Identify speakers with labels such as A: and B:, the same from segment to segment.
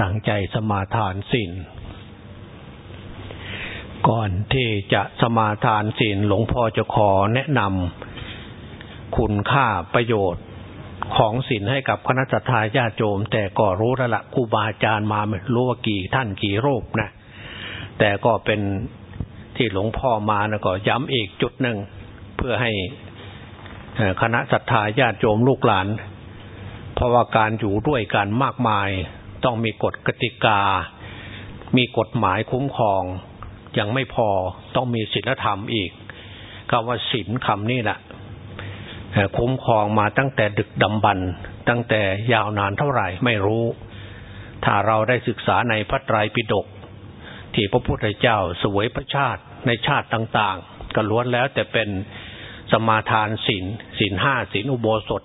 A: ตั้งใจสมาทานศีลก่อนที่จะสมาทานศีลหลวงพ่อจะขอแนะนำคุณค่าประโยชน์ของศีลให้กับคณะสัตยาญาโจม แต่ก็รู้แล้วละครูบาอาจารย์มาไม่รู้ว่ากี่ท่านกี่รูปนะ แต่ก็เป็นที่หลวงพ่อมานะก็ย้ำอีกจุดหนึ่ง เพื่อให้คณะสัตยาญาโยมลูกหลาน เพราะว่าการอยู่ด้วยกันมากมาย ต้องมีกฎกติกา มีกฎหมายคุ้มครอง ยังไม่พอต้องมีศีลธรรมอีกคำว่าศีลคำนี้แหละคุ้มครองมาตั้งแต่ดึกดำบรรตั้งแต่ยาวนานเท่าไหร่ไม่รู้ ถ้าเราได้ศึกษาในพระไตรปิฎกที่พระพุทธเจ้าสวยพระชาติในชาติต่าง ๆ ก็ล้วนแล้วแต่เป็นสมาทานศีลศีลห้าศีลอุโบสถ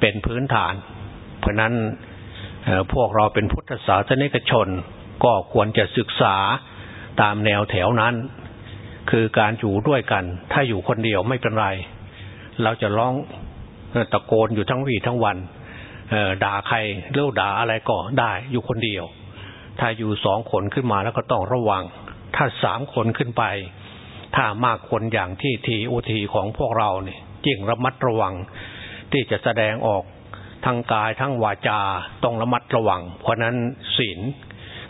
A: เป็นพื้นฐาน เพราะนั้น พวกเราเป็นพุทธศาสนิกชน ก็ควรจะศึกษาตามแนวแถวนั้น คือการอยู่ด้วยกัน ถ้าอยู่คนเดียวไม่เป็นไร เราจะร้องตะโกนอยู่ทั้งวีทั้งวันด่าใครเรื่องด่าอะไรก็ได้อยู่คนเดียว ถ้าอยู่สองคนขึ้นมาแล้วก็ต้องระวัง ถ้าสามคนขึ้นไป ถ้ามากคนอย่างที่ทีโอทีของพวกเราเนี่ยยิ่งระมัดระวังที่จะแสดงออก ทางกายทั้งวาจาต้องระมัดระวัง เพราะนั้นศีล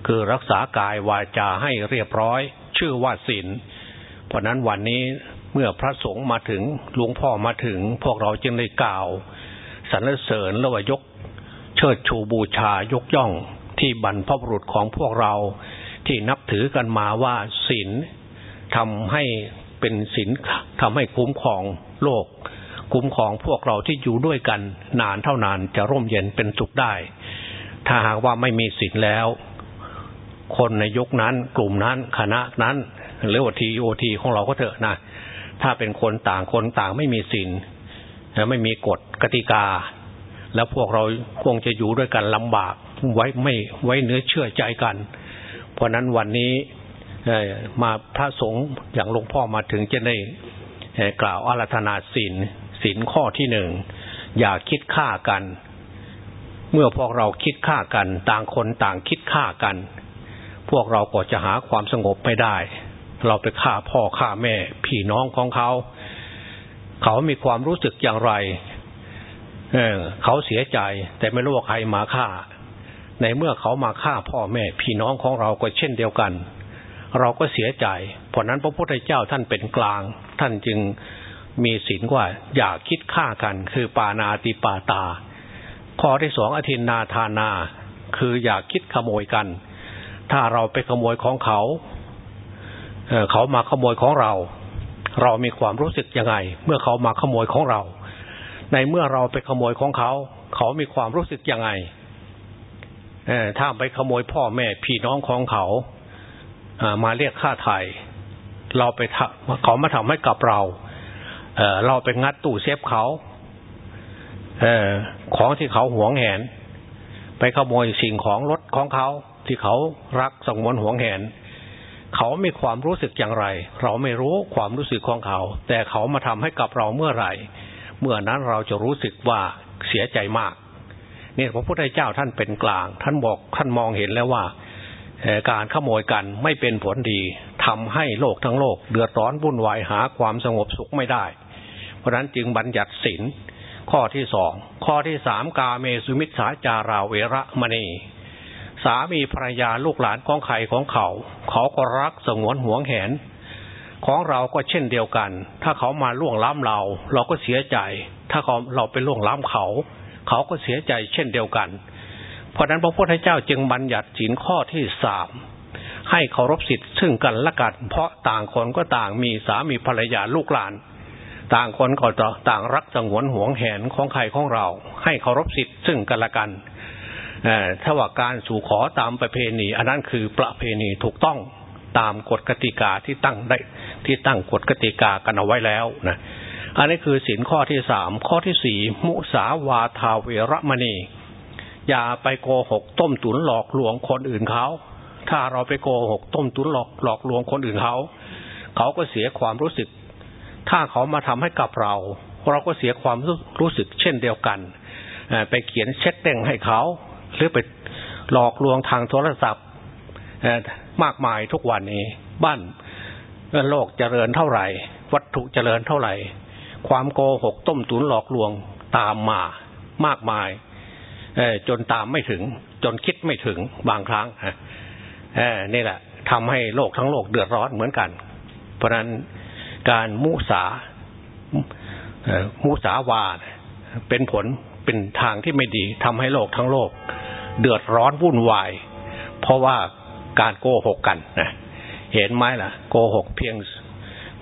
A: คือรักษากายวาจาให้เรียบร้อย ชื่อว่าศีลเพราะนั้นวันนี้เมื่อพระสงฆ์มาถึงหลวงพ่อมาถึง พวกเราจึงได้กล่าวสรรเสริญและว่ายก เชิดชูบูชายกย่องที่บรรพบุรุษของพวกเราที่นับถือกันมาว่าศีลทำให้เป็นศีลทำให้คุ้มครองโลก คุ้มครองพวกเราที่อยู่ด้วยกัน นานเท่านานจะร่มเย็นเป็นสุขได้ ถ้าหากว่าไม่มีศีลแล้ว คนในยุคนั้น กลุ่มนั้นคณะนั้น หรือว่าทีโอทีของเราก็เถอะนะถ้าเป็นคนต่างคนต่างไม่มีศีลไม่มีกฎกติกา แล้วพวกเราคงจะอยู่ด้วยกันลำบากไว้ไม่ไว้เนื้อเชื่อใจกัน เพราะนั้นวันนี้มาพระสงฆ์อย่างหลวงพ่อมาถึงจะได้กล่าวอารัธนาศีล ศีลข้อที่หนึ่งอย่าคิดฆ่ากัน เมื่อพวกเราคิดฆ่ากัน ต่างคนต่างคิดฆ่ากัน พวกเราก็จะหาความสงบไม่ได้ เราไปฆ่าพ่อฆ่าแม่พี่น้องของเขา เขามีความรู้สึกอย่างไรเเขาเสียใจแต่ไม่รู้ว่าใครมาฆ่า ในเมื่อเขามาฆ่าพ่อแม่ พี่น้องของเราก็เช่นเดียวกัน เราก็เสียใจ เพราะนั้นพระพุทธเจ้าท่านเป็นกลาง ท่านจึง มีศีลว่า อย่าคิดฆ่ากัน คือปานาติปาตา ข้อที่สองอธินนาทานา คืออย่าคิดขโมยกัน ถ้าเราไปขโมยของเขาเเขามาขโมยของเรา เรามีความรู้สึกยังไง เมื่อเขามาขโมยของเรา ในเมื่อเราไปขโมยของเขา เขามีความรู้สึกยังไงถ้าไปขโมยพ่อแม่พี่น้องของเขามาเรียกค่าไถ่เราไปเขามาทำให้กับเรา เเราไปงัดตู้เซฟเขาเอของที่เขาหวงแหน ไปขโมยสิ่งของรถของเขาที่เขารักสงวนหวงแหน เขามีความรู้สึกอย่างไร เราไม่รู้ความรู้สึกของเขา แต่เขามาทำให้กับเราเมื่อไหร่ เมื่อนั้นเราจะรู้สึกว่าเสียใจมากเนี่ยพระพุทธเจ้าท่านเป็นกลาง ท่านบอกท่านมองเห็นแล้วว่าการขโมยกันไม่เป็นผลดีทำให้โลกทั้งโลก เดือดร้อนวุ่นวายหาความสงบสุขไม่ได้ ราะนั้นจึงบัญญัติศีลข้อที่สองข้อที่สามกาเมสุมิตสาจาราเวระมณี สามีภรรยาลูกหลานของใครของเขา เขาก็รักสงวนห่วงแหน ของเราก็เช่นเดียวกัน ถ้าเขามาล่วงล้ำเรา เราก็เสียใจ ถ้าเขาเราไปล่วงล้ำเขา เขาก็เสียใจเช่นเดียวกัน เพราะนั้นพระพุทธเจ้าจึงบัญญัติศีลข้อที่สามให้เคารพสิทธิ์ซึ่งกันและกันเพราะต่างคนก็ต่างมีสามีภรรยาลูกหลาน ต่างคนก็ต่างรักสงวนห่วงแหนของใครของเรา ให้เคารพสิทธิ์ซึ่งกันและกันถ้าว่าการสู่ขอตามประเพณี อันนั้นคือประเพณีถูกต้องตามกฎกติกาที่ตั้งได้ที่ตั้งกฎกติกากันเอาไว้แล้วนะอันนี้คือสินข้อที่สามข้อที่สี่มุสาวาทาเวรมณี อย่าไปโกหกต้มตุนหลอกลวงคนอื่นเขา ถ้าเราไปโกหกต้มตุนหลอกหลอกลวงคนอื่นเขา เขาก็เสียความรู้สึก ถ้าเขามาทำให้กับเรา เราก็เสียความรู้สึกเช่นเดียวกันไปเขียนเช็คเด้งให้เขา หรือไปหลอกลวงทางโทรศัพท์มากมายทุกวันนี้ บ้านโลกเจริญเท่าไหร่ วัตถุเจริญเท่าไหร่ ความโกหกต้มตุนหลอกลวงตามมามากมายจนตามไม่ถึง จนคิดไม่ถึงบางครั้งนี่แหละทำให้โลกทั้งโลกเดือดร้อนเหมือนกัน เพราะนั้น การมุสามุสาวาเป็นผลเป็นทางที่ไม่ดีทำให้โลกทั้งโลก เดือดร้อนวุ่นวาย เพราะว่าการโกหกกันนะเห็นไหมล่ะ โกหกเพียง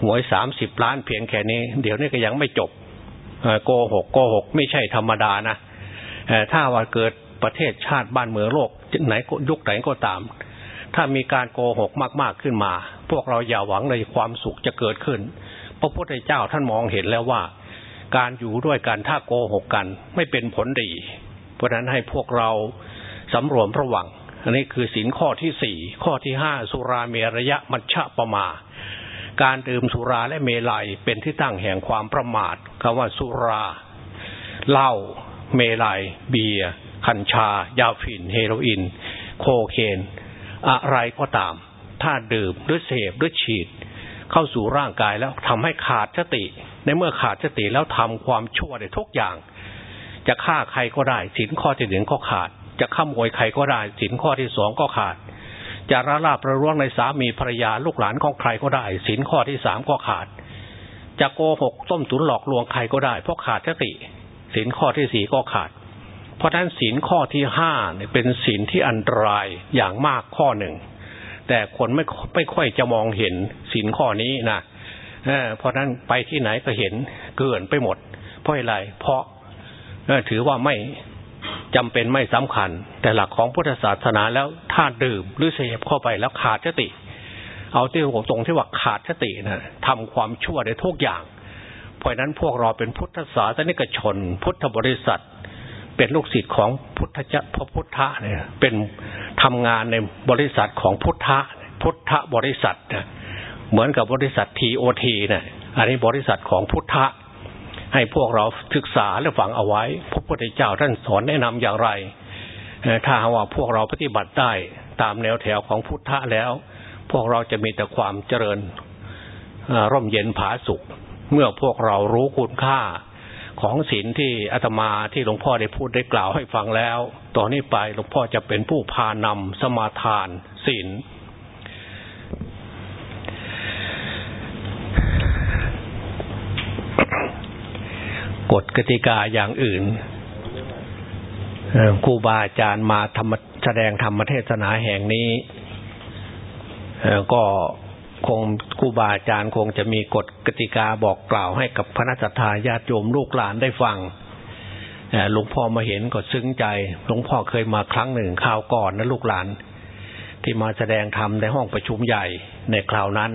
A: หวยสามสิบล้านเพียงแค่นี้ เดี๋ยวนี้ก็ยังไม่จบโกหกโกหกไม่ใช่ธรรมดานะถ้าว่าเกิดประเทศชาติบ้านเมืองโลกไหนยุคไหนก็ตาม ถ้ามีการโกหกมากๆขึ้นมา พวกเราอย่าหวังเลยความสุขจะเกิดขึ้น พระพุทธเจ้าท่านมองเห็นแล้วว่า การอยู่ด้วยกันถ้าโกหกกันไม่เป็นผลดี เพราะนั้นให้พวกเราสำรวมระวัง อันนี้คือสินข้อที่สี่ข้อที่ห้าสุราเมรยะมัชฌะปมา การดื่มสุราและเมลัยเป็นที่ตั้งแห่งความประมาทคำว่าสุราเหล้าเมลัย เบียร์คัญชา ยาฝิ่น เฮโรอีน โคเคน อะไรก็ตาม ถ้าดื่มหรือเสพหรือฉีด เข้าสู่ร่างกายแล้วทำให้ขาดสติ ในเมื่อขาดสติแล้วทำความชั่วในทุกอย่าง จะฆ่าใครก็ได้สินข้อที่หนึ่งก็ขาด จะข้ามวยใครก็ได้สินข้อที่สองก็ขาด จะระลาบประร่วงในสามีภรรยาลูกหลานของใครก็ได้สินข้อที่สามก็ขาด จะโกหกต้มตุนหลอกลวงใครก็ได้เพราะขาดสติศีลข้อที่สี่ก็ขาด เพราะฉะนั้นศีลข้อที่ห้าเนี่ยเป็นศีลที่อันตรายอย่างมากข้อหนึ่ง แต่คนไม่ไม่ค่อยจะมองเห็นศีลข้อนี้นะเพราะนั้นไปที่ไหนก็เห็นเกินไปหมด เพราะอะไร เพราะถือว่าไม่จำเป็นไม่สำคัญ แต่หลักของพุทธศาสนาแล้วถ้าดื่มหรือเสพเข้าไปแล้วขาดสติ เอาที่ผมตรงที่ว่าขาดสตินะทำความชั่วได้ทุกอย่าง เพราะนั้นพวกเราเป็นพุทธศาสนิกชน พุทธบริษัท เป็นลูกศิษย์ของพุทธเจ้าพระพุทธะเนี่ยเป็นทำงานในบริษัทของพุทธะพุทธบริษัทนะเหมือนกับบริษัททีโอทีเนี่ยอันนี้บริษัทของพุทธะให้พวกเราศึกษาและฝังเอาไว้ พระพุทธเจ้าท่านสอนแนะนำอย่างไรถ้าว่าพวกเราปฏิบัติได้ตามแนวแถวของพุทธะแล้ว พวกเราจะมีแต่ความเจริญร่มเย็นผาสุข เมื่อพวกเรารู้คุณค่า ของศีลที่อาตมาที่หลวงพ่อได้พูดได้กล่าวให้ฟังแล้ว ต่อนนี้ไปหลวงพ่อจะเป็นผู้พานำสมาทานศีลกฎกติกาอย่างอื่นครูบาอาจารย์มาทำแสดงธรรมเทศนาแห่งนี้ก็ คงครูบาอาจารย์คงจะมีกฎกติกาบอกกล่าวให้กับพระนักทาญาติโยมลูกหลานได้ฟังหลวงพ่อมาเห็นก็ซึ้งใจ หลวงพ่อเคยมาครั้งหนึ่งคราวก่อนนะลูกหลาน ที่มาแสดงธรรมในห้องประชุมใหญ่ในคราวนั้น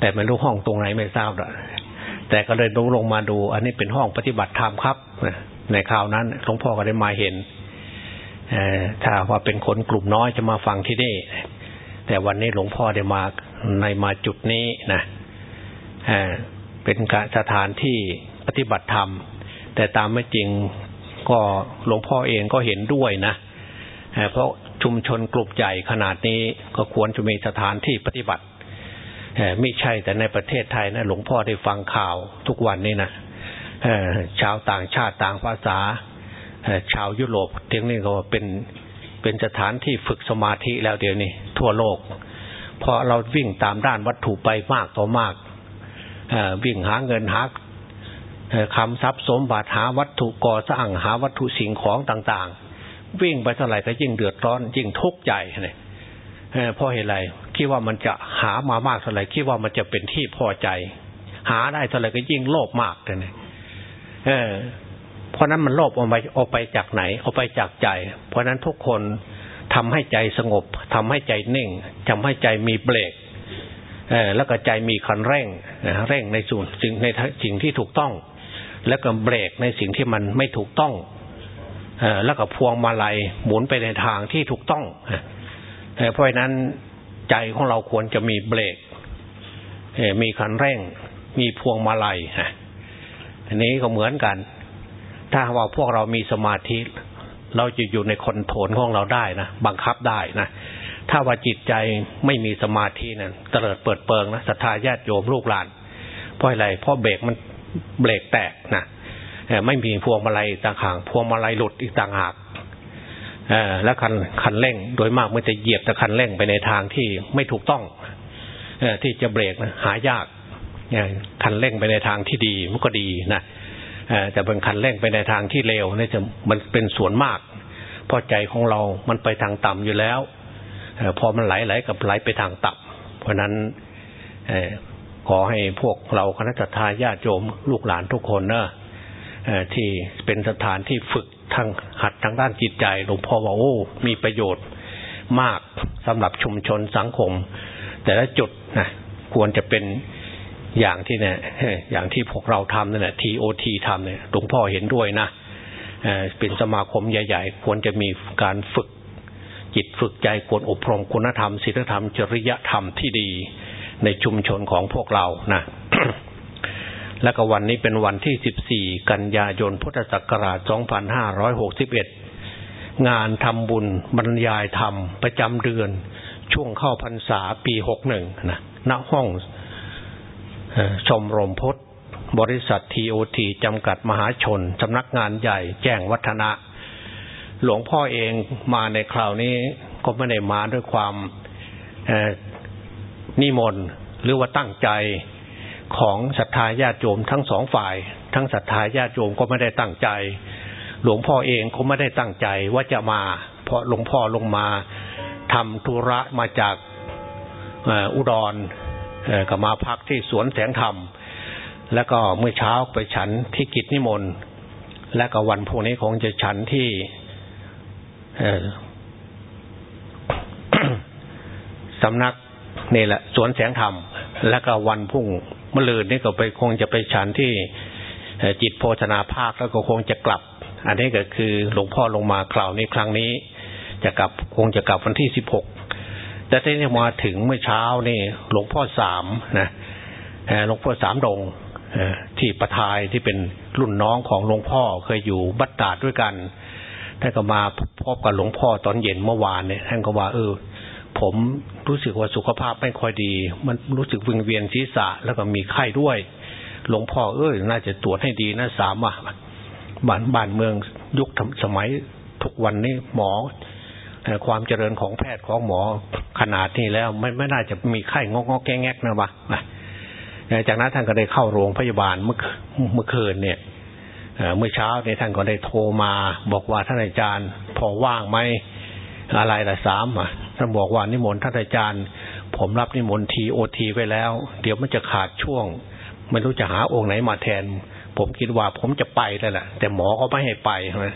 A: แต่ไม่รู้ห้องตรงไหนไม่ทราบหรอกแต่ก็เลยลงลงมาดู อันนี้เป็นห้องปฏิบัติธรรมครับในคราวนั้นหลวงพ่อก็ได้มาเห็นถ้าว่าเป็นคนกลุ่มน้อยจะมาฟังที่นี่ แต่วันนี้หลวงพ่อได้มา ในมาจุดนี้นะเป็นสถานที่ปฏิบัติธรรม แต่ตามไม่จริงก็หลวงพ่อเองก็เห็นด้วยนะเพราะชุมชนกลุ่มใหญ่ขนาดนี้ก็ควรจะมีสถานที่ปฏิบัติไม่ใช่แต่ในประเทศไทยนะหลวงพ่อได้ฟังข่าวทุกวันนี้นะชาวต่างชาติต่างภาษาชาวยุโรปเที่ยงนี้ก็เป็นเป็นสถานที่ฝึกสมาธิแล้วเดี๋ยวนี้ทั่วโลก พอเราวิ่งตามด้านวัตถุไปมากต่อมากวิ่งหาเงินหาคำทรัพย์สมบัติหาวัตถุก่อสร้างหาวัตถุสิ่งของต่างๆ วิ่งไปเท่าไหร่ก็ยิ่งเดือดร้อนยิ่งทุกข์ใจเลยเพราะเหตุไรคิดว่ามันจะหามามากเท่าไหร่คิดว่ามันจะเป็นที่พอใจ หาได้เท่าไหร่ก็ยิ่งโลภมากเลยเออเพราะนั้นมันโลภออกไปออกไปจากไหนออกไปจากใจ เพราะนั้นทุกคน ทำให้ใจสงบทำให้ใจนิ่งทำให้ใจมีเบรกแล้วก็ใจมีคันเร่งเร่งในส่วนสิ่งในสิ่งที่ถูกต้อง แล้วก็เบรกในสิ่งที่มันไม่ถูกต้องแล้วก็พวงมาลัยหมุนไปในทางที่ถูกต้องเพราะนั้นใจของเราควรจะมีเบรกมีคันเร่ง มีพวงมาลัยอันนี้ก็เหมือนกัน ถ้าว่าพวกเรามีสมาธิ เราจะอยู่ในคอนโทรลของเราได้นะบังคับได้นะถ้าว่าจิตใจไม่มีสมาธินะ่ะเตลิดเปิดเปิงนะศรัทธาญาติโยมลูกหลานเพราะอะไรเพราะเบรกมันเบรกแตกนะไม่มีพวงมาลัยต่างหากพวงมาลัยหลุดอีกต่างหากแล้วคันคันเร่งโดยมากมันจะเหยียบแต่คันเร่งไปในทางที่ไม่ถูกต้องที่จะเบรกนะหายากคันเร่งไปในทางที่ดีมันก็ดีนะ แต่เป็นคันเร่งไปในทางที่เลวนี่จะมันเป็นส่วนมากเพราะใจของเรามันไปทางต่ำอยู่แล้วพอมันไหลไหลกับไหลไปทางต่ำเพราะนั้นขอให้พวกเราคณะทาญาติโยมลูกหลานทุกคนเนะที่เป็นสถานที่ฝึกทางหัดทางด้านจิตใจหลวงพ่อว่าโอ้มีประโยชน์มากสำหรับชุมชนสังคม แต่ละจุดนะควรจะเป็น อย่างที่เนี่ยอย่างที่พวกเราทำนั่นแหละ TOT ทำเนี่ยหลวงพ่อเห็นด้วยนะเป็นสมาคมใหญ่ ๆ ควรจะมีการฝึกจิตฝึกใจควรอบรมคุณธรรมศีลธรรม จริยธรรมที่ดีในชุมชนของพวกเรานะและก็วันนี้เป็นวันที่ 14 กันยายน พุทธศักราช 2561 งานทำบุญบรรยายธรรม ประจำเดือน ช่วงเข้าพรรษาปี 61 นะ ณ ห้อง ชมรมพุทธ บริษัททีโอทีจำกัดมหาชนสำนักงานใหญ่แจ้งวัฒนะ หลวงพ่อเองมาในคราวนี้ก็ไม่ได้มาด้วยความนิมนต์หรือว่าตั้งใจของศรัทธาญาติโยมทั้งสองฝ่าย ทั้งศรัทธาญาติโยมก็ไม่ได้ตั้งใจ หลวงพ่อเองก็ไม่ได้ตั้งใจว่าจะมา เพราะหลวงพ่อลงมาทำธุระมาจากอุดร ก็มาพักที่สวนแสงธรรม แล้วก็เมื่อเช้าไปฉันที่กิจนิมนต์ และก็วันพวกนี้คงจะฉันที่สำนักนี่แหละ สวนแสงธรรม แล้วก็วันพุ่งมะลืนนี่ก็ไปคงจะไปฉันที่จิตโพธนาภาคแล้วก็คงจะกลับ อันนี้ก็คือหลวงพ่อลงมาคราวนี้ครั้งนี้ จะกลับคงจะกลับวันที่สิบหก แต่ที่มาถึงเมื่อเช้านี่หลวงพ่อสามนะหลวงพ่อสามดงที่ประทายที่เป็นรุ่นน้องของหลวงพ่อเคยอยู่บัตตาดด้วยกันท่านก็มาพบกับหลวงพ่อตอนเย็นเมื่อวานเนี่ยท่านก็ว่าเออ ผมรู้สึกว่าสุขภาพไม่ค่อยดี มันรู้สึกวิงเวียนศีรษะแล้วก็มีไข้ด้วย หลวงพ่อเอ้ยน่าจะตรวจให้ดีนะสามอะบ้านบ้านเมืองยุคสมัยทุกวันนี้หมอ ความเจริญของแพทย์ของหมอขนาดนี้แล้วไม่ไม่น่าจะมีไข้งอกงอกแงกนะวะจากนั้นท่านก็ได้เข้าโรงพยาบาลเมื่อเมื่อคืนเนี่ยเมื่อเช้าเนี่ยท่านก็ได้โทรมาบอกว่าท่านอาจารย์พอว่างไหมอะไรละสามอะท่านบอกว่านิมนต์ท่านอาจารย์ ผมรับนิมนต์ทีโอทีไว้แล้ว เดี๋ยวมันจะขาดช่วงไม่รู้จะหาองค์ไหนมาแทน ผมคิดว่าผมจะไปแล้วแหละแต่หมอเขาไม่ให้ไปใช่ไหม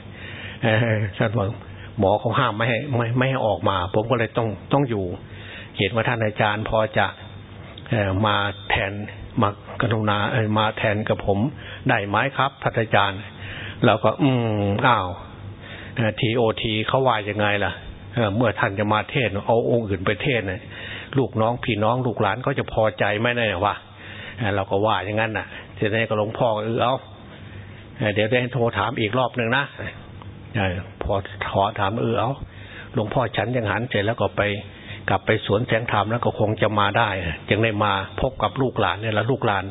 A: ท่านบอก หมอเขาห้ามไม่ให้ไม่ไม่ให้ออกมา ผมก็เลยต้องต้องอยู่เห็นว่าท่านอาจารย์พอจะมาแทนมากรุณามาแทนกับผมได้ไหมครับท่านอาจารย์ เราก็ อืมอ้าวทีโอทีเขาว่ายังไงล่ะเมื่อท่านจะมาเทศเอาองค์อื่นไปเทศเนี่ยลูกน้องพี่น้องลูกหลานเขาจะพอใจไหมเนี่ยวะเราก็ว่าอย่างนั้นน่ะทีนี้ก็หลวงพ่อเออเอาเดี๋ยวได้โทรถามอีกรอบหนึ่งนะ พอขอถามเออเอาหลวงพ่อฉันยังหันเสร็จแล้วก็ไปกลับไปสวนแสงธรรมแล้วก็คงจะมาได้จึงได้มาพบกับลูกหลานเนี่ยแล้วลูกหลาน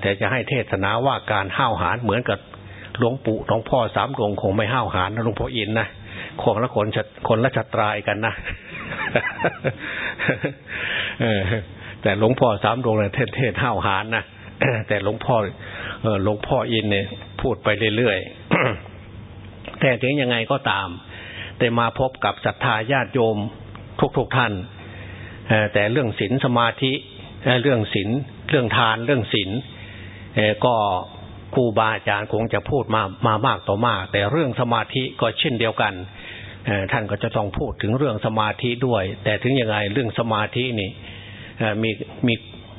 A: แต่จะให้เทศนาว่าการห้าวหาญเหมือนกับหลวงปู่หลวงพ่อสามองค์คงไม่ห้าวหาญนะหลวงพ่ออินนะคงละคนคนละชัตรายกันนะแต่หลวงพ่อสามดวงเนี่ยเทศเทศห้าวหาญนะแต่หลวงพ่อหลวงพ่ออินเนี่ยพูดไปเรื่อยๆ แต่ถึงยังไงก็ตาม แต่มาพบกับศรัทธาญาติโยมทุกๆทท่านแต่เรื่องศีลสมาธิเรื่องศีลเรื่องทานเรื่องศีลก็ครูบาอาจารย์คงจะพูดมามามากต่อมาก แต่เรื่องสมาธิก็เช่นเดียวกันท่านก็จะต้องพูดถึงเรื่องสมาธิด้วย แต่ถึงยังไงเรื่องสมาธินี่มีมี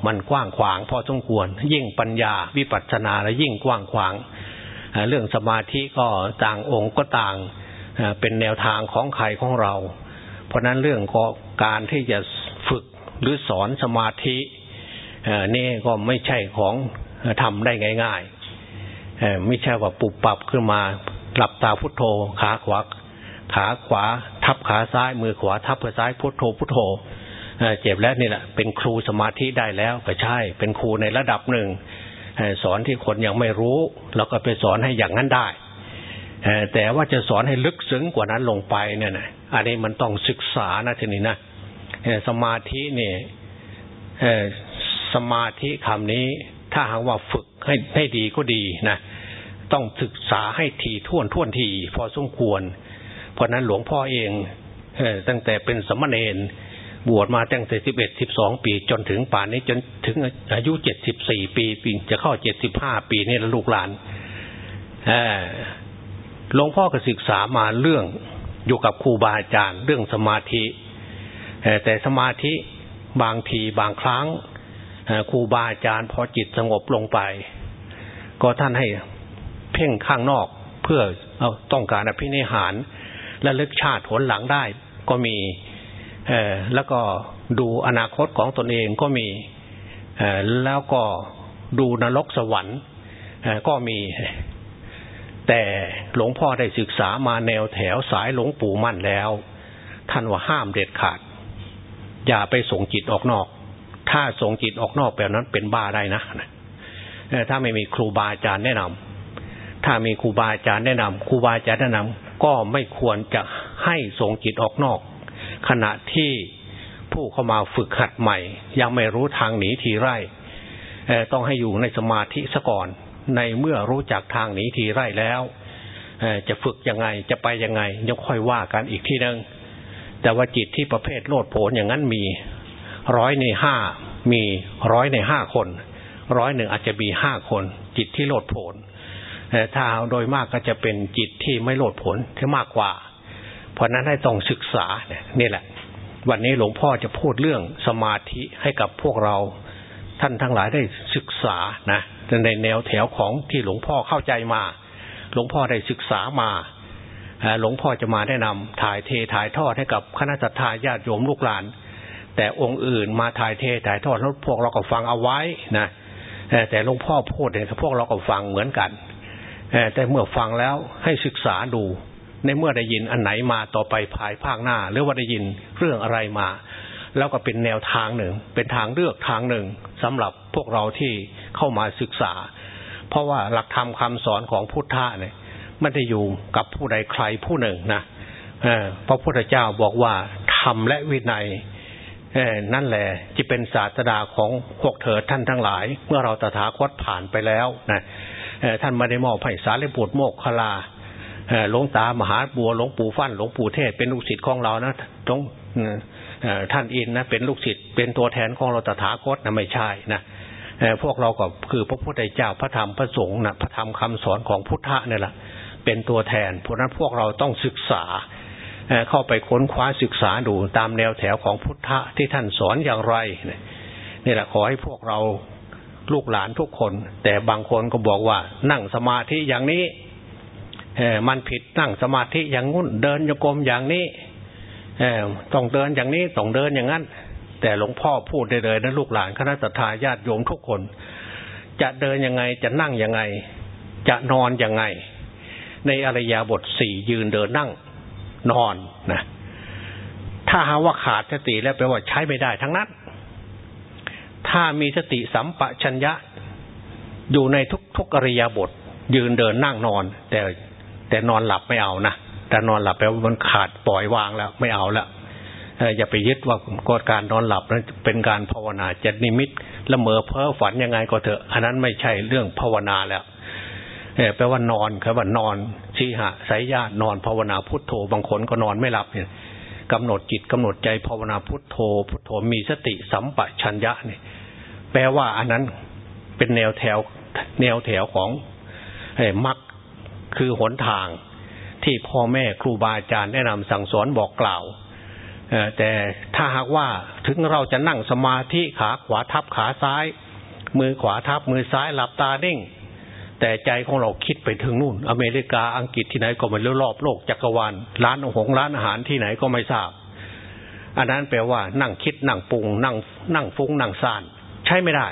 A: มันกว้างขวางพอสมควร ยิ่งปัญญาวิปัสสนาและยิ่งกว้างขวาง เรื่องสมาธิก็ต่างองค์ก็ต่างเป็นแนวทางของใครของเรา เพราะนั้นเรื่องกการที่จะฝึกหรือสอนสมาธินี่ก็ไม่ใช่ของทำได้ง่าย ๆ ไม่ใช่ว่าปุบปับขึ้นมาหลับตาพุทโธ ขาขวาขาขวา ทับขาซ้าย มือขวา ทับขาซ้ายพุทโธพุทโธเจ็บแล้วนี่แหละเป็นครูสมาธิได้แล้วก็ใช่ เป็นครูในระดับหนึ่ง สอนที่คนยังไม่รู้เราก็ไปสอนให้อย่างนั้นได้แต่ว่าจะสอนให้ลึกซึ้งกว่านั้นลงไปเนี่ยนะอันนี้มันต้องศึกษานะทีนี้นะสมาธิเนี่ยสมาธิคำนี้ ถ้าหากว่าฝึกให้ให้ดีก็ดีนะต้องศึกษาให้ทีท่วนท่วนทีพอสมควร เพราะนั้นหลวงพ่อเองตั้งแต่เป็นสมณเณร บวชมาตั้งแต่สิบเอ็ดสิบสองปี จนถึงป่านนี้จนถึงอายุเจ็ดสิบสี่ปีจะเข้าเจ็ดสิบห้าปีนี่ลูกหลานหลวงพ่อก็ศึกษามาเรื่องอยู่กับครูบาอาจารย์ เรื่องสมาธิแต่สมาธิบางทีบางครั้งครูบาอาจารย์พอจิตสงบลงไป ก็ท่านให้เพ่งข้างนอกเพื่อเอาต้องการอภินิหารและลึกชาติผลหลังได้ก็มี แล้วก็ดูอนาคตของตนเองก็มีแล้วก็ดูนรกสวรรค์ก็มี แต่หลวงพ่อได้ศึกษามาแนวแถวสายหลวงปู่มั่นแล้ว ท่านว่าห้ามเด็ดขาด อย่าไปส่งจิตออกนอก ถ้าส่งจิตออกนอกแบบนั้นเป็นบ้าได้นะถ้าไม่มีครูบาอาจารย์แนะนำถ้ามีครูบาอาจารย์แนะนำครูบาอาจารย์แนะนำก็ไม่ควรจะให้ส่งจิตออกนอก ขณะที่ผู้เข้ามาฝึกหัดใหม่ ยังไม่รู้ทางหนีทีไร่ต้องให้อยู่ในสมาธิซะก่อน ในเมื่อรู้จักทางหนีทีไร่แล้วจะฝึกยังไงจะไปยังไงยังค่อยว่ากันอีกทีหนึงแต่ว่าจิตที่ประเภทโลดโผนอย่างนั้นมีร้อยในห้ามีร้อยในห้าคนร้อยหนึ่งอาจจะมีห้าคน จิตที่โลดโผนถ้าโดยมากก็จะเป็นจิตที่ไม่โลดผลที่มากกว่า เพราะนั้นให้ต้องศึกษาเนี่ยนี่แหละ วันนี้หลวงพ่อจะพูดเรื่องสมาธิให้กับพวกเราท่านทั้งหลายได้ศึกษานะในแนวแถวของที่หลวงพ่อเข้าใจมา หลวงพ่อได้ศึกษามาหลวงพ่อจะมาแนะนำถ่ายเทถ่ายทอดให้กับคณะสัตยาญาติโยมลูกหลาน แต่องค์อื่นมาถ่ายเทถ่ายทอดแล้วพวกเราก็ฟังเอาไว้นะแต่หลวงพ่อพูดเนี่ยพวกเราก็ฟังเหมือนกันแต่เมื่อฟังแล้วให้ศึกษาดู ในเมื่อได้ยินอันไหนมาต่อไปภายภาคหน้า หรือว่าได้ยินเรื่องอะไรมา แล้วก็เป็นแนวทางหนึ่ง เป็นทางเลือกทางหนึ่งสำหรับพวกเราที่เข้ามาศึกษา เพราะว่าหลักธรรมคาสอนของพุทธะเนี่ยไม่ได้อยู่กับผู้ใดใครผู้หนึ่งนะเพราะพุทธเจ้าบอกว่าธรรมและวินัยนั่นแหละจะเป็นศาสดาของพวกเธอท่านทั้งหลาย เมื่อเราตถาคตผ่านไปแล้วนะท่านไม่ได้มอบให้สารีบุตรโมกขลา หลวงตามหาบัวหลวงปู่ฟั่นหลวงปู่เทศเป็นลูกศิษย์ของเรานะตรงท่านอินนะเป็นลูกศิษย์เป็นตัวแทนของเราตถาคตนะไม่ใช่นะพวกเราก็คือพระพุทธเจ้าพระธรรมพระสงฆ์นะพระธรรมคำสอนของพุทธะเนี่ยแหละเป็นตัวแทนเพราะนั้นพวกเราต้องศึกษาเข้าไปค้นคว้าศึกษาดูตามแนวแถวของพุทธะที่ท่านสอนอย่างไรนี่แหละขอให้พวกเราลูกหลานทุกคน แต่บางคนก็บอกว่านั่งสมาธิอย่างนี้ มันผิดนั่งสมาธิอย่างงุ่นเดินโยกมอย่างนี้ต้องเดินอย่างนี้ต้องเดินอย่างนั้น แต่หลวงพ่อพูดได้เลยนะลูกหลานคณะทาญาติโยมทุกคน จะเดินยังไงจะนั่งยังไง จะนอนยังไง ในอริยบทสี่ยืนเดินนั่งนอนนะถ้าหาว่าขาดสติแล้วแปลว่าใช้ไม่ได้ทั้งนั้น ถ้ามีสติสัมปชัญญะ อยู่ในทุกทุกอริยบท ยืนเดินนั่งนอน แต่ แต่นอนหลับไม่เอานะแต่นอนหลับแปลว่ามันขาดปล่อยวางแล้วไม่เอาแล้วอย่าไปยึดว่ากดการนอนหลับนั้นเป็นการภาวนาจะนิมิตละเมอเพ้อฝันยังไงก็เถอะอันนั้นไม่ใช่เรื่องภาวนาแล้วแปลว่านอนครับว่านอนชีหะสายญาตินอนภาวนาพุทโธบางคนก็นอนไม่หลับเนี่ยกำหนดจิตกำหนดใจภาวนาพุทโธ พุทโธมีสติสัมปชัญญะเนี่ยแปลว่าอันนั้นเป็นแนวแถวแนวแถวของมรรค คือหนทางที่พ่อแม่ครูบาอาจารย์แนะนำสั่งสอนบอกกล่าวแต่ถ้าหากว่าถึงเราจะนั่งสมาธิขาขวาทับขาซ้าย มือขวาทับมือซ้ายหลับตาเด้งแต่ใจของเราคิดไปถึงนู่น อเมริกาอังกฤษที่ไหนก็ไม่รู้รอบโลกจักรวาลร้านอาหงร้านอาหารที่ไหนก็ไม่ทราบ อันนั้นแปลว่านั่งคิดนั่งปรุงนั่งนั่งฟุ้งนั่งซ่าน ใช้ไม่ได้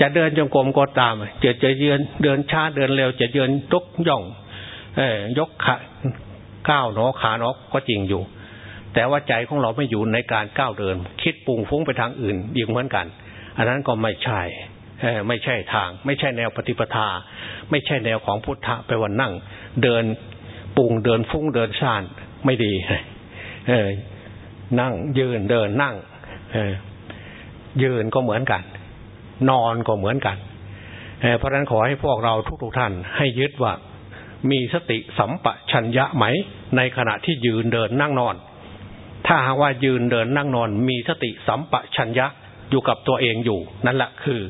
A: จะเดินจงกรมก็ตามจะจะเยือนเดินช้าเดินเร็ว จะเยืนตุกย่อง เออยกขาก้าวหนอขาหนอก็จริงอยู่ แต่ว่าใจของเราไม่อยู่ในการก้าวเดิน คิดปุงฟุ้งไปทางอื่นยิ่งเหมือนกัน อันนั้นก็ไม่ใช่ไม่ใช่ทาง ไม่ใช่แนวปฏิปทา ไม่ใช่แนวของพุทธะไปวันนั่ง เดินปุงเดินฟุ้งเดินซ่านไม่ดีเออนั่งยืนเดินนั่งเออยืนก็เหมือนกัน นอนก็เหมือนกันเพราะฉะนั้นขอให้พวกเราทุกๆท่าน ให้ยึดว่ามีสติสัมปชัญญะไหม ในขณะที่ยืนเดินนั่งนอน ถ้าหากว่ายืนเดินนั่งนอน มีสติสัมปชัญญะอยู่กับตัวเองอยู่ นั่นแหละคือ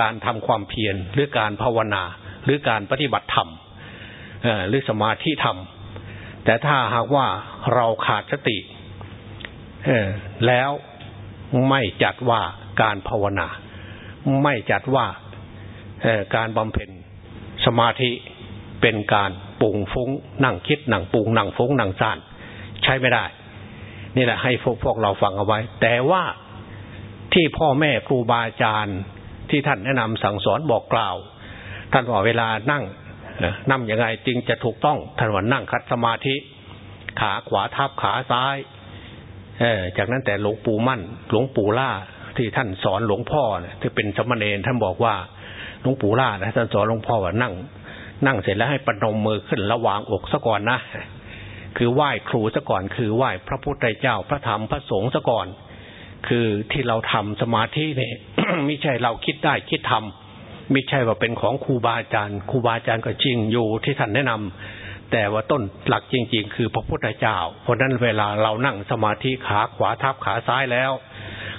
A: การทำความเพียรหรือการภาวนา หรือการปฏิบัติธรรมหรือสมาธิธรรม แต่ถ้าหากว่าเราขาดสติแล้วไม่จัดว่าการภาวนา ไม่จัดว่าการบำเพ็ญสมาธิเป็นการปุงฟุ้งนั่งคิดนั่งปุงนั่งฟุ้งนั่งซ่านใช้ไม่ได้ นี่แหละให้พวกพวกเราฟังเอาไว้ แต่ว่าที่พ่อแม่ครูบาอาจารย์ที่ท่านแนะนำสั่งสอนบอกกล่าว ท่านว่าเวลานั่งนั่งยังไงจึงจะถูกต้องท่านว่านั่งคัดสมาธิ ขาขวาทับขาซ้าย เออจากนั้นแต่หลวงปู่มั่น หลวงปู่ล่า ที่ท่านสอนหลวงพ่อเนี่ยที่เป็นสมณเณรท่านบอกว่าหลวงปู่ล่านะท่านสอนหลวงพ่อว่านั่ง นั่งเสร็จแล้วให้ปนมมือขึ้นระวางอกซะก่อนนะคือไหว้ครูซะก่อน คือไหว้พระพุทธเจ้าพระธรรมพระสงฆ์ซะก่อน คือที่เราทำสมาธิเนี่ยไม่ใช่เราคิดได้คิดทำไม่ใช่ว่าเป็นของครูบาอาจารย์ครูบาอาจารย์ก็จริงอยู่ที่ท่านแนะนำแต่ว่าต้นหลักจริง ๆ คือพระพุทธเจ้าเพราะนั้นเวลาเรานั่งสมาธิขาขวาทับขาซ้ายแล้ว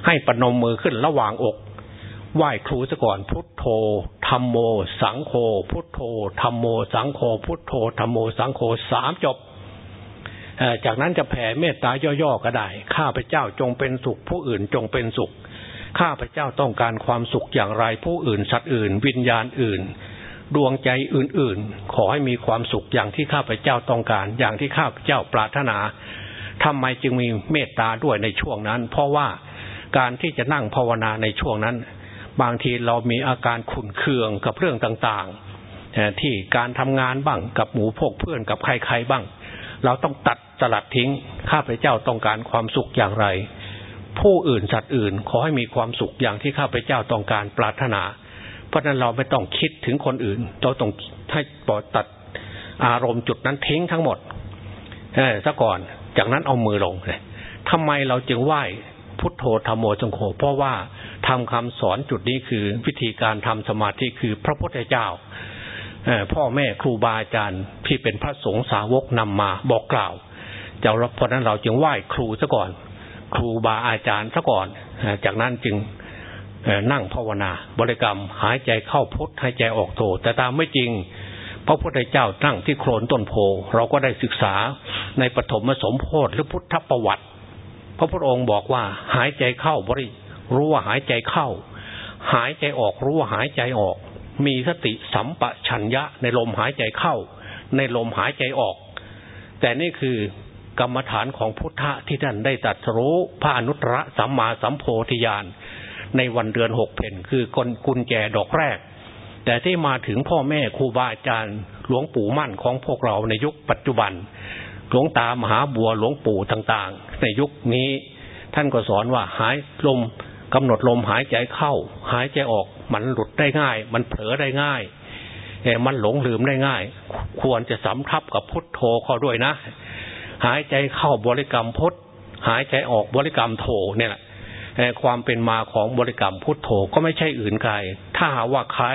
A: ให้ปนมมือขึ้นระหว่างอก ไหว้ครูซะก่อนพุทโธธรรมโม สังโฆพุทโธธรรมโม สังโฆพุทโธธรรมโม สังโฆสามจบจากนั้นจะแผ่เมตตาย่อๆก็ได้ ข้าพเจ้าจงเป็นสุข ผู้อื่นจงเป็นสุข ข้าพเจ้าต้องการความสุขอย่างไร ผู้อื่นสัตว์อื่น วิญญาณอื่น ดวงใจอื่นๆ ขอให้มีความสุขอย่างที่ข้าพเจ้าต้องการ อย่างที่ข้าพเจ้าปรารถนาทำไมจึงมีเมตตาด้วยในช่วงนั้น เพราะว่า การที่จะนั่งภาวนาในช่วงนั้น บางทีเรามีอาการขุนเคืองกับเรื่องต่างๆ ที่การทำงานบ้างกับหมูพกเพื่อนกับใครๆบ้าง เราต้องตัดสลัดทิ้ง ข้าพเจ้าต้องการความสุขอย่างไร ผู้อื่นสัตว์อื่นขอให้มีความสุขอย่างที่ข้าพเจ้าต้องการปรารถนา เพราะนั้นเราไม่ต้องคิดถึงคนอื่นเราต้องให้ปล่อยตัดอารมณ์จุดนั้นทิ้งทั้งหมด เออซะก่อน จากนั้นเอามือลงเลยทำไมเราจึงไหว้ พุทโธธรรมโมจงโฆเพราะว่าทำคำสอนจุดนี้คือวิธีการทำสมาธิคือพระพุทธเจ้าพ่อแม่ครูบาอาจารย์ที่เป็นพระสงฆ์สาวกนำมาบอกกล่าวจะเพราะนั้นเราจึงไหว้ครูซะก่อน ครูบาอาจารย์ซะก่อน จากนั้นจึงนั่งภาวนา บริกรรมหายใจเข้าพุทหายใจออกโทแต่ตามไม่จริง พระพุทธเจ้านั่งที่โคลนต้นโพเราก็ได้ศึกษาในปฐมสมโพธิหรือพุทธประวัติ พระพุทธองค์บอกว่า หายใจเข้าบริรู้ว่าหายใจเข้า หายใจออกรู้ว่าหายใจออก มีสติสัมปชัญญะในลมหายใจเข้า ในลมหายใจออก แต่นี่คือกรรมฐานของพุทธะที่ท่านได้ตัดรู้พระอนุตตรสัมมาสัมโพธิญาณในวันเดือนหกเพนคือกลกุญแจดอกแรก แต่ที่มาถึงพ่อแม่ครูบาอาจารย์หลวงปู่มั่นของพวกเราในยุคปัจจุบัน หลวงตามหาบัวหลวงปู่ต่างๆ ในยุคนี้ท่านก็สอนว่าหายลมกำหนดลมหายใจเข้า หายใจออกมันหลุดได้ง่าย มันเผลอได้ง่ายมันหลงลืมได้ง่าย ควรจะสำทับกับพุทโธเข้าด้วยนะ หายใจเข้าบริกรรมพุทหายใจออกบริกรรมโทเนี่ยแหละความเป็นมาของบริกรรมพุทโธก็ไม่ใช่อื่นไกลถ้าหาว่าใคร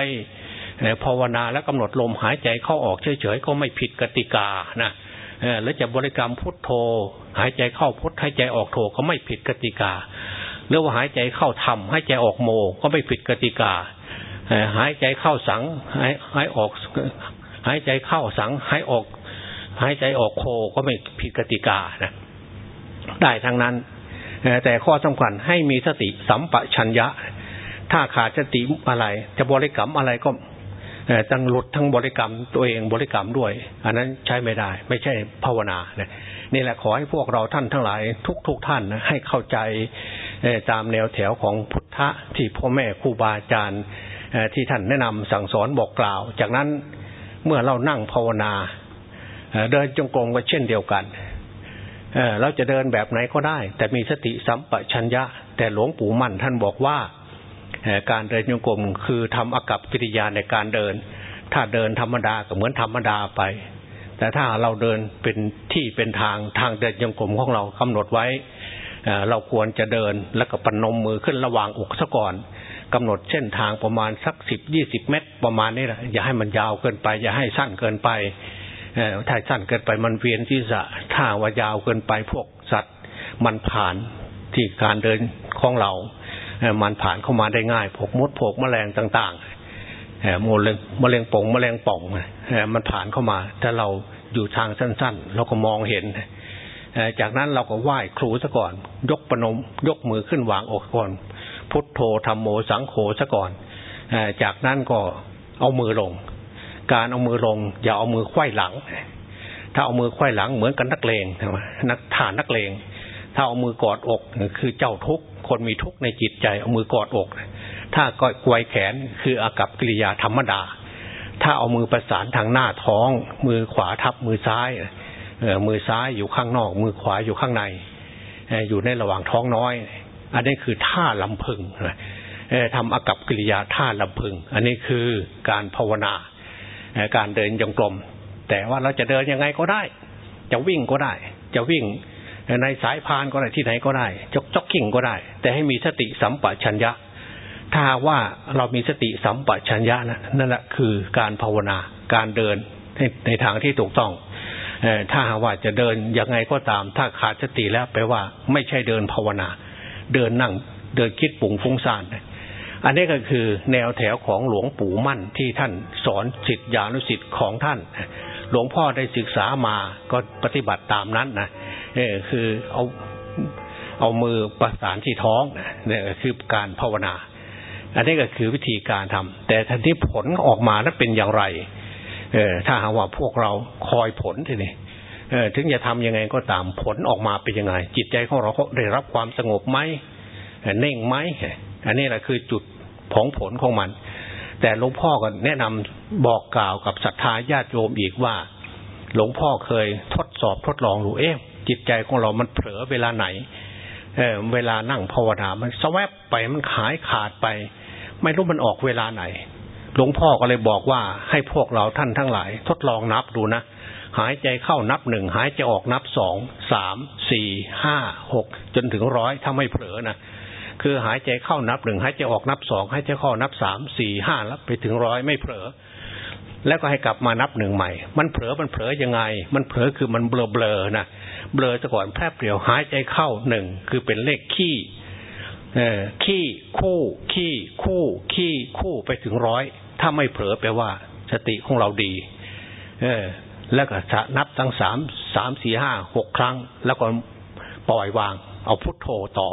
A: ภาวนาและกำหนดลมหายใจเข้าออกเฉยๆก็ไม่ผิดกติกานะ แล้วจะบริกรรมพุทโธ หายใจเข้าพุทหายใจออกโธก็ไม่ผิดกติกาหรือว่าหายใจเข้าทำหายใจออกโมก็ไม่ผิดกติกาหายใจเข้าสังหายหายออกหายใจเข้าสังหายออกหายใจออกโคก็ไม่ผิดกติกานะได้ทั้งนั้นแต่ข้อสำคัญให้มีสติสัมปชัญญะ ถ้าขาดสติอะไร จะบริกรรมอะไรก็ ตั้งหลุดทั้งบริกรรมตัวเองบริกรรมด้วย อันนั้นใช้ไม่ได้ ไม่ใช่ภาวนาเนี่ยนี่แหละขอให้พวกเราท่านทั้งหลาย ทุกๆทท่านนะให้เข้าใจตามแนวแถวของพุทธะที่พ่อแม่ครูบาอาจารย์ที่ท่านแนะนำสั่งสอนบอกกล่าว จากนั้นเมื่อเรานั่งภาวนาเดินจงกรมก็เช่นเดียวกันเราจะเดินแบบไหนก็ได้ แต่มีสติสัมปชัญญะ แต่หลวงปู่มั่นท่านบอกว่า การเดินจงกมคือทำอากับกิริยาในการเดิน ถ้าเดินธรรมดาก็เหมือนธรรมดาไป แต่ถ้าเราเดินเป็นที่เป็นทางทางเดินจงกมของเรากำหนดไว้เราควรจะเดินแล้วก็ปนมมือขึ้นระหว่างอกซะก่อนกำหนดเส้นทางประมาณสักสิบยี่สิบเมตร ประมาณนี้แหละอย่าให้มันยาวเกินไป อย่าให้สั้นเกินไปถ้าสั้นเกินไปมันเวียนที่สะถ้าว่ายาวเกินไปพวกสัตว์ มันผ่านที่การเดินของเรา มันผ่านเข้ามาได้ง่ายพวกมดพวกแมลงต่างๆมดเลยมแมลงป่องแมลงป่องมันผ่านเข้ามาถ้าเราอยู่ทางสั้น ๆ เราก็มองเห็นจากนั้นเราก็ไหว้ครูซะก่อน ยกปนมยกมือขึ้นวางอกก่อน พุทโธธรรมโมสังโฆซะก่อนจากนั้นก็เอามือลง การเอามือลง อย่าเอามือไขว้หลัง ถ้าเอามือไขว้หลังเหมือนกันนักเลงนักฐานนักเลง ถ้าเอามือกอดอก คือเจ้าทุกคนมีทุกในจิตใจเอามือกอดอก ถ้าก็กวยแขนคืออากับกิริยาธรรมดา ถ้าเอามือประสานทางหน้าท้อง มือขวาทับมือซ้ายมือซ้ายอยู่ข้างนอก มือขวาอยู่ข้างในอยู่ในระหว่างท้องน้อย อันนี้คือท่าลำพึงทำอากับกิริยาท่าลำพึง อันนี้คือการภาวนาการเดินจงกรมแต่ว่าเราจะเดินยังไงก็ได้ จะวิ่งก็ได้ จะวิ่ง ในสายพานก็ได้ที่ไหนก็ได้จกจ็อกกิ้งก็ได้ แต่ให้มีสติสัมปชัญญะ ถ้าว่าเรามีสติสัมปชัญญะนะนั่นแหละคือการภาวนาการเดินในทางที่ถูกต้องถ้าหาว่าจะเดินยังไงก็ตาม ถ้าขาดสติแล้วแปลว่าไม่ใช่เดินภาวนา เดินนั่งเดินคิดปุ่งฟุ้งซ่านอันนี้ก็คือแนวแถวของหลวงปู่มั่นที่ท่านสอนสิทธิานุสิทธิ์ของท่าน หลวงพ่อได้ศึกษามาก็ปฏิบัติตามนั้นนะ เออคือเอาเอามือประสานที่ท้องเนี่ยคือการภาวนา อันนี้ก็คือวิธีการทำแต่ทันที่ผลออกมานั้นเป็นอย่างไร เออถ้าหากว่าพวกเราคอยผลทีนี้เออถึงจะทำยังไงก็ตามผลออกมาเป็นยังไง จิตใจของเราได้รับความสงบไหมเน่งไหมอันนี้แหละคือจุดของผลของมัน แต่หลวงพ่อก็แนะนำบอกกล่าวกับศรัทธาญาติโยมอีกว่า หลวงพ่อเคยทดสอบทดลองดูเอ๊ะ จิตใจของเรามันเผลอเวลาไหน เออเวลานั่งภาวนา มันสวบไปมันขายขาดไป ไม่รู้มันออกเวลาไหน หลวงพ่อก็เลยบอกว่าให้พวกเราท่านทั้งหลาย ทดลองนับดูนะหายใจเข้านับหนึ่งหายใจออกนับสองสามสี่ห้าหกจนถึงร้อยถ้าไม่เผลอนะคือหายใจเข้านับหนึ่งหายใจออกนับสองหายใจเข้านับสามสี่ห้าแล้วไปถึงร้อยไม่เผลอ แล้วก็ให้กลับมานับหนึ่งใหม่ มันเผลอมันเผลอยังไง มันเผลอคือมันเบลอเบลอนะเบลอซะก่อนแพร่เปลี่ยวหายใจเข้าหนึ่งคือเป็นเลขขี้เออขี้คู่ ขี้คู่ ขี้คู่ไปถึงร้อยถ้าไม่เผลอแปลว่า สติของเราดี เออ แล้วก็นับทั้งสามสามสี่ห้าหกครั้ง แล้วก็ปล่อยวาง เอาพุทโธต่อ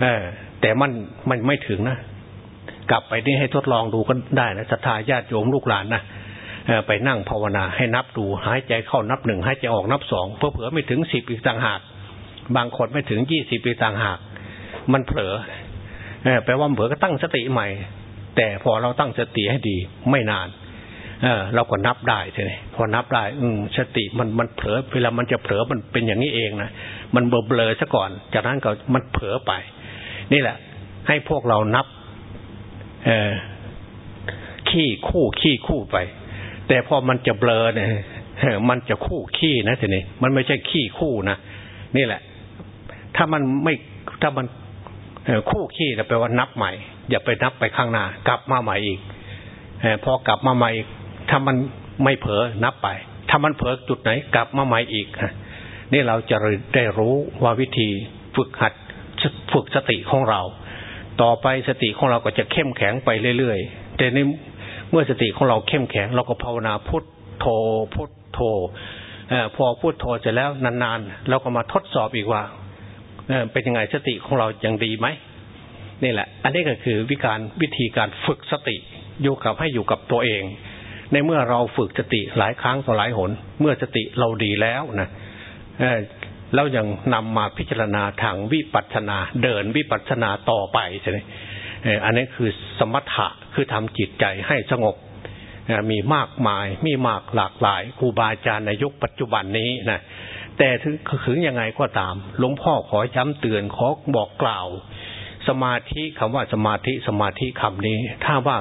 A: เออ แต่มันมันไม่ถึงนะ กลับไปนี่ให้ทดลองดูก็ได้นะศรัทธาญาติโยมลูกหลานนะไปนั่งภาวนาให้นับดูหายใจเข้านับหนึ่งหายใจออกนับสองเพื่อเผื่อไม่ถึงสิบอีกต่างหาก บางคนไม่ถึงยี่สิบอีกต่างหาก มันเผลอแปลว่าเผลอก็ตั้งสติใหม่ แต่พอเราตั้งสติให้ดีไม่นานเออเราก็นับได้ใช่ไหมพอนับได้ อืมสติมันมันเผลอเวลามันจะเผลอมันเป็นอย่างนี้เองนะมันเบลอๆซะก่อน จากนั้นก็มันเผลอไป นี่แหละ ให้พวกเรานับ เออขี้คู่ขี้คู่ไป แต่พอมันจะเบลอเนี่ยมันจะคู่ขี้นะทีนี้มันไม่ใช่ขี้คู่นะนี่แหละ ถ้ามันไม่ถ้ามันคู่ขี้แปลว่านับใหม่ อย่าไปนับไปข้างหน้า กลับมาใหม่อีกพอกลับมาใหม่ถ้ามันไม่เผลอนับไป ถ้ามันเผลอจุดไหน กลับมาใหม่อีกนี่เราจะได้รู้ว่าวิธีฝึกหัดฝึกสติของเรา ต่อไปสติของเราก็จะเข้มแข็งไปเรื่อยๆ แต่ในเมื่อสติของเราเข้มแข็ง เราก็ภาวนาพุทโธพุทโธพอพุทโธเสร็จแล้วนานๆ เราก็มาทดสอบอีกว่าเป็นยังไงสติของเรายังดีไหมนี่แหละ อันนี้ก็คือวิการวิธีการฝึกสติอยู่กับให้อยู่กับตัวเอง ในเมื่อเราฝึกสติหลายครั้งต่อหลายหน เมื่อสติเราดีแล้วนะ เรายังนำมาพิจารณาทางวิปัสสนาเดินวิปัสสนาต่อไปใช่ไหมอันนี้คือสมถะคือทำจิตใจให้สงบมีมากมายมีมากหลากหลายครูบาอาจารย์ในยุคปัจจุบันนี้นะแต่ถึงถึงยังไงก็ตาม หลวงพ่อขอย้ำเตือนขอบอกกล่าว สมาธิคำว่าสมาธิสมาธิคำนี้ ถ้าว่า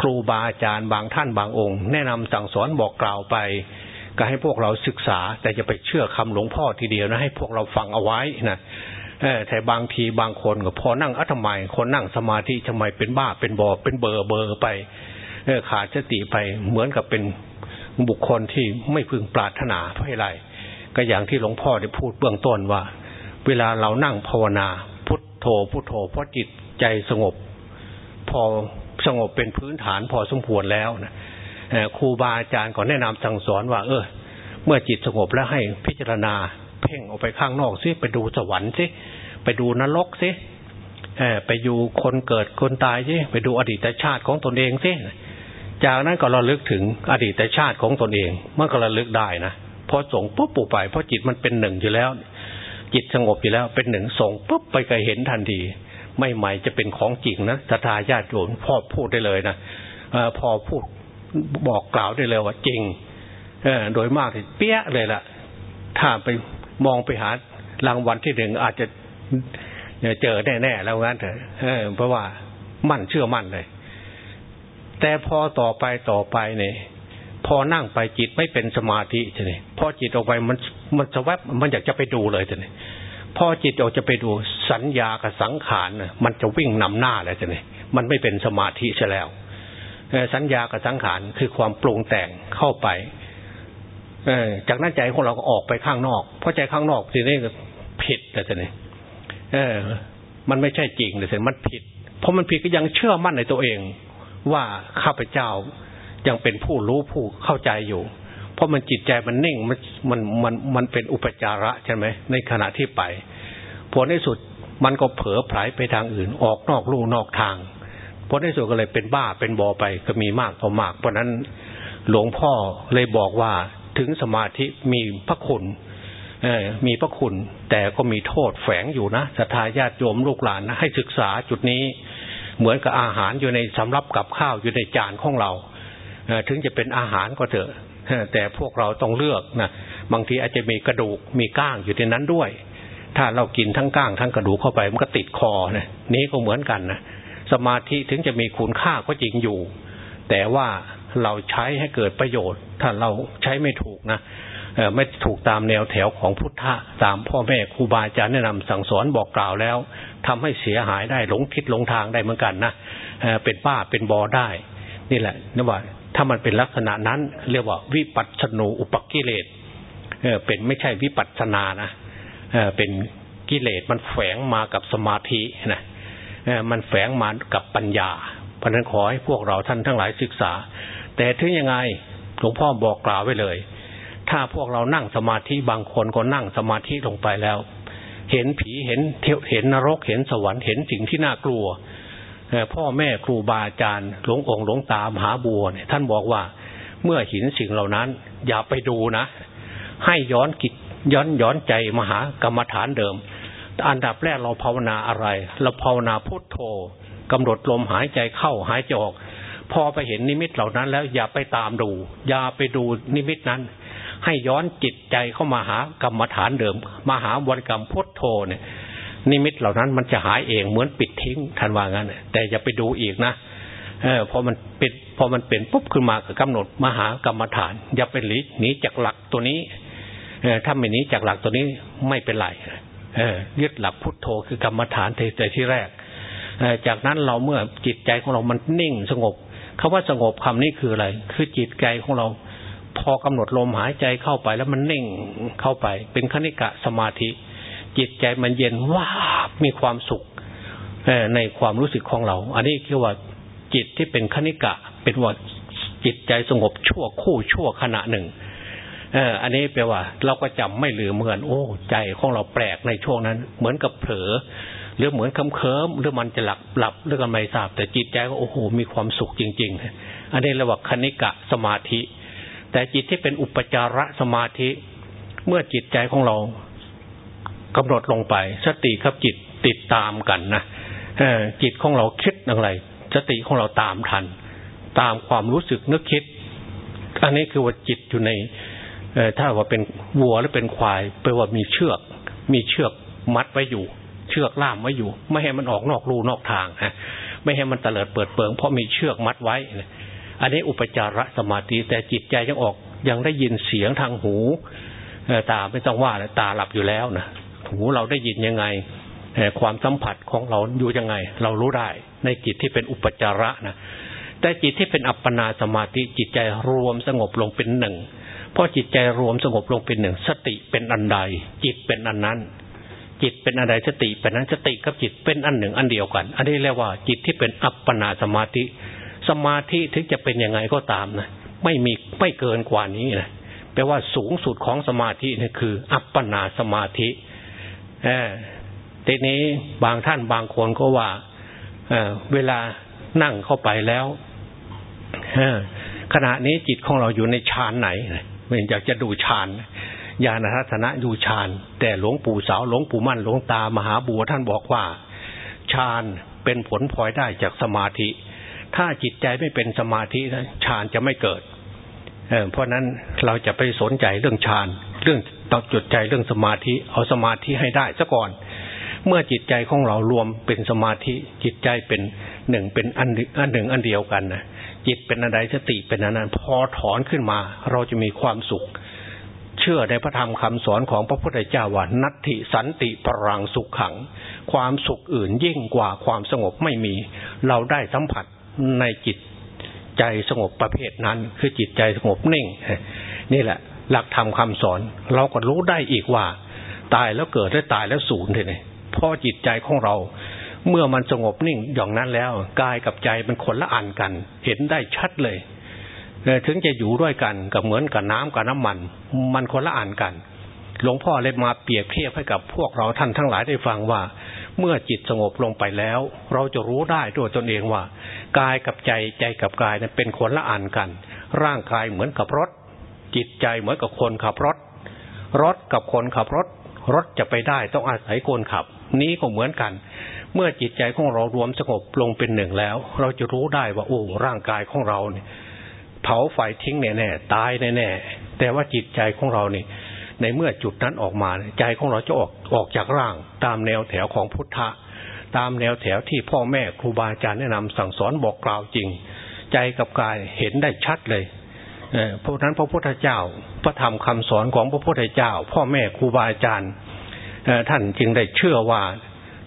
A: ครูบาอาจารย์บางท่านบางองค์ แนะนำสั่งสอนบอกกล่าวไป ก็ให้พวกเราศึกษา แต่จะไปเชื่อคำหลวงพ่อทีเดียวนะให้พวกเราฟังเอาไว้นะแต่บางทีบางคนก็พอนั่งอัตมายคนนั่งสมาธิทำไมเป็นบ้าเป็นบอเป็นเบอร์เบอร์ไปขาดสติไปเหมือนกับเป็นบุคคลที่ไม่พึงปรารถนาเพราะอะไรก็อย่างที่หลวงพ่อได้พูดเบื้องต้นว่า เวลาเรานั่งภาวนา พุทโธพุทโธเพราะจิตใจสงบ พอสงบเป็นพื้นฐานพอสมควรแล้วนะ ครูบาอาจารย์ก็แนะนำสั่งสอนว่า เออ เมื่อจิตสงบแล้วให้พิจารณา เพ่งออกไปข้างนอกซิไปดูสวรรค์ซิไปดูนรกซิไปอยู่คนเกิดคนตายซิไปดูอดีตชาติของตนเองซิจากนั้นก็ระลึกถึงอดีตชาติของตนเองเมื่อก็ระลึกได้นะพอส่งปุ๊บปุ๊บไปเพราะจิตมันเป็นหนึ่งอยู่แล้ว จิตสงบอยู่แล้วเป็นหนึ่งส่งปุ๊บไปก็เห็นทันทีไม่ใหม่จะเป็นของจริงนะศรัทธาญาติโยมพ่อพูดได้เลยนะอพอพูด บอกกล่าวได้เลยว่าจริงเอโดยมากเปี้ยเลยล่ะ ถ้าไปมองไปหารางวัลที่หนึ่งอาจจะเจอแน่ๆแล้วงั้นเถอะเพราะว่ามั่นเชื่อมั่นเลย แต่พอต่อไปต่อไปเนี่ยพอนั่งไปจิตไม่เป็นสมาธิใช่ไหมพอจิตออกไปมันมันสวับมันอยากจะไปดูเลยใช่ไหมพอจิตออกจะไปดูสัญญากับสังขารมันจะวิ่งนำหน้าเลยใช่ไหมมันไม่เป็นสมาธิใช่แล้ว สัญญากับสังขารคือความปรุงแต่งเข้าไปจากนั้นใจของเราก็ออกไปข้างนอก เพราะใจข้างนอกทีนี้ผิดแต่เนี่ยมันไม่ใช่จริงเลยสิมันผิด เพราะมันผิดก็ยังเชื่อมั่นในตัวเอง ว่าข้าพเจ้ายังเป็นผู้รู้ผู้เข้าใจอยู่ เพราะมันจิตใจมันนิ่งมันมันมันมันเป็นอุปจาระใช่ไหมในขณะที่ไปผลในสุดมันก็เผลอไผลไปทางอื่น ออกนอกลู่นอกทาง ผลในสุดก็เลยเป็นบ้าเป็นบอไปก็มีมากพอมาก เพราะนั้นหลวงพ่อเลยบอกว่าถึงสมาธิมีพระคุณมีพระคุณ แต่ก็มีโทษแฝงอยู่นะสัทธาญาติโยมลูกหลานนะให้ศึกษาจุดนี้เหมือนกับอาหารอยู่ในสำรับกับข้าวอยู่ในจานของเราถึงจะเป็นอาหารก็เถอะ แต่พวกเราต้องเลือกนะบางทีอาจจะมีกระดูกมีก้างอยู่ในนั้นด้วย ถ้าเรากินทั้งก้างทั้งกระดูกเข้าไปมันก็ติดคอนะนี้ก็เหมือนกันนะ สมาธิถึงจะมีคุณค่าก็จริงอยู่ แต่ว่าเราใช้ให้เกิดประโยชน์ ถ้าเราใช้ไม่ถูกนะไม่ถูกตามแนวแถวของพุทธะตามพ่อแม่ครูบาอาจารย์แนะนำสั่งสอนบอกกล่าวแล้วทำให้เสียหายได้หลงทิศหลงทางได้เหมือนกันนะเป็นบ้าเป็นบอได้ นี่แหละนี่ว่า ถ้ามันเป็นลักษณะนั้น เรียกว่าวิปัสสนูอุปกิเลสเป็นไม่ใช่วิปัสสนานะเป็นกิเลสมันแฝงมากับสมาธินะ มันแฝงมากับปัญญาเพราะนั้นขอให้พวกเราท่านทั้งหลายศึกษา แต่ถึงยังไงหลวงพ่อบอกกล่าวไว้เลย ถ้าพวกเรานั่งสมาธิบางคนก็นั่งสมาธิลงไปแล้ว เห็นผีเห็นเทเห็นนรกเห็นสวรรค์เห็นสิ่งที่น่ากลัวพ่อแม่ครูบาอาจารย์หลวงองค์หลวงตามหาบัวเนี่ยท่านบอกว่าเมื่อเห็นสิ่งเหล่านั้น อย่าไปดูนะ ให้ย้อนกิจย้อนย้อนใจมหากรรมฐานเดิม อันดับแรกเราภาวนาอะไร เราภาวนาพุทโธกำหนดลมหายใจเข้าหายใจออก พอไปเห็นนิมิตเหล่านั้น แล้วอย่าไปตามดู อย่าไปดูนิมิตนั้น ให้ย้อนจิตใจเข้ามาหากรรมฐานเดิม มาหาวันกรรมพุทโธเนี่ย นิมิตเหล่านั้นมันจะหายเองเหมือนปิดทิ้งทันว่างั้นแต่อย่าไปดูอีกนะเออพอมันปิดพอมันเป็นปุ๊บขึ้นมาก็กำหนดมหากรรมฐาน อย่าไปหลีหนีจากหลักตัวนี้เออถ้าไม่หนีจากหลักตัวนี้ไม่เป็นไร ยึดหลักพุทโธคือกรรมฐานแต่ที่แรกจากนั้นเราเมื่อจิตใจของเรามันนิ่งสงบคาว่าสงบคำนี้คืออะไร คือจิตใจของเราพอกำหนดลมหายใจเข้าไปแล้วมันนิ่งเข้าไป เป็นคณิกะสมาธิ จิตใจมันเย็นว่ามีความสุขในความรู้สึกของเรา อันนี้คือว่าจิตที่เป็นคณิกะ เป็นว่าจิตใจสงบชั่วคู่ชั่วขณะหนึ่ง เอออันนี้แปลว่า เราก็จำไม่ลืมเหมือน โอ้ใจของเราแปลกในช่วงนั้น เหมือนกับเผลอหรือเหมือนคำเคิมหรือมันจะหลับหลับหรือกันไม่ทราบ แต่จิตใจก็โอ้โหมีความสุขจริง ๆ อันนี้เรียกว่าคณิกะสมาธิ แต่จิตที่เป็นอุปจาระสมาธิ เมื่อจิตใจของเรากำหนดลงไป สติกับจิตติดตามกันนะจิตของเราคิดอะไร สติของเราตามทัน ตามความรู้สึกนึกคิด อันนี้คือว่าจิตอยู่ใน ถ้าว่าเป็นวัวหรือเป็นควายแปลว่ามีเชือก มีเชือกมัดไว้อยู่ เชือกล่ามไว้อยู่ ไม่ให้มันออกนอกรูนอกทางฮะไม่ให้มันเตลิดเปิดเปิงเพราะมีเชือกมัดไว้ อันนี้อุปจารสมาธิแต่จิตใจยังออกยังได้ยินเสียงทางหูตาไม่ต้องว่าตาหลับอยู่แล้วนะหูเราได้ยินยังไงความสัมผัสของเราอยู่ยังไง เรารู้ได้ ในจิตที่เป็นอุปจาระนะแต่จิตที่เป็นอัปปนาสมาธิจิตใจรวมสงบลงเป็นหนึ่ง พอจิตใจรวมสงบลงเป็นหนึ่ง สติเป็นอันใด จิตเป็นอันนั้น จิตเป็นอันใดสติเป็นนั้นสติกับจิตเป็นอันหนึ่งอันเดียวกัน อันนี้เรียกว่าจิตที่เป็นอัปปนาสมาธิ สมาธิถึงจะเป็นยังไงก็ตามนะไม่มีไม่เกินกว่านี้นะแปลว่าสูงสุดของสมาธินี่คือ อัปปนาสมาธิเออทีนี้บางท่านบางคนก็ว่าเเวลานั่งเข้าไปแล้วขณะนี้จิตของเราอยู่ในฌานไหน อยากจะดูฌานญาณทัศนะดูฌาน แต่หลวงปู่สาวหลวงปู่มั่นหลวงตามหาบัวท่านบอกว่าฌานเป็นผลพลอยได้จากสมาธิ ถ้าจิตใจไม่เป็นสมาธิฌานจะไม่เกิดเเพราะนั้นเราจะไปสนใจเรื่องฌานเรื่องตอบจดใจเรื่องสมาธิเอาสมาธิให้ได้ซะก่อน เมื่อจิตใจของเรารวมเป็นสมาธิจิตใจเป็นหนึ่งเป็นอันอันหนึ่งอันเดียวกันนะ จิตเป็นอะไรสติเป็นอันนั้น พอถอนขึ้นมา เราจะมีความสุข เชื่อในพระธรรมคำสอนของพระพุทธเจ้าว่านัตติสันติปรังสุขขัง ความสุขอื่นยิ่งกว่าความสงบไม่มี เราได้สัมผัสในจิตใจสงบประเภทนั้น คือจิตใจสงบนิ่ง นี่แหละ หลักธรรมคาสอน เราก็รู้ได้อีกว่า ตายแล้วเกิดและตายแล้วสูญเลยเพราะจิตใจของเรา เมื่อมันสงบนิ่งอย่างนั้นแล้วกายกับใจมันคนละอันกัน เห็นได้ชัดเลยถึงจะอยู่ด้วยกันกับเหมือนกับน้ำกับน้ำมัน มันคนละอันกัน หลวงพ่อเลยมาเปรียบเทียบให้กับพวกเราท่านทั้งหลายได้ฟังว่า เมื่อจิตสงบลงไปแล้ว เราจะรู้ได้ด้วยตนเองว่ากายกับใจใจกับกายนั้นเป็นคนละอันกัน ร่างกายเหมือนกับรถ จิตใจเหมือนกับคนขับรถ รถกับคนขับรถ รถจะไปได้ต้องอาศัยคนขับ นี้ก็เหมือนกัน เมื่อจิตใจของเรารวมสงบลงเป็นหนึ่งแล้ว เราจะรู้ได้ว่าโอ้ร่างกายของเราเนี่ย เผาไฟทิ้งแน่แน่ตายแน่แน่แต่ว่าจิตใจของเราเนี่ยในเมื่อจุดนั้นออกมาใจของเราจะออกออกจากร่าง ตามแนวแถวของพุทธะ ตามแนวแถวที่พ่อแม่ครูบาอาจารย์แนะนำสั่งสอนบอกกล่าวจริง ใจกับกายเห็นได้ชัดเลยเพราะนั้นพระพุทธเจ้าพระธรรมคำสอนของพระพุทธเจ้า พ่อแม่ครูบาอาจารย์ท่านจึงได้เชื่อว่า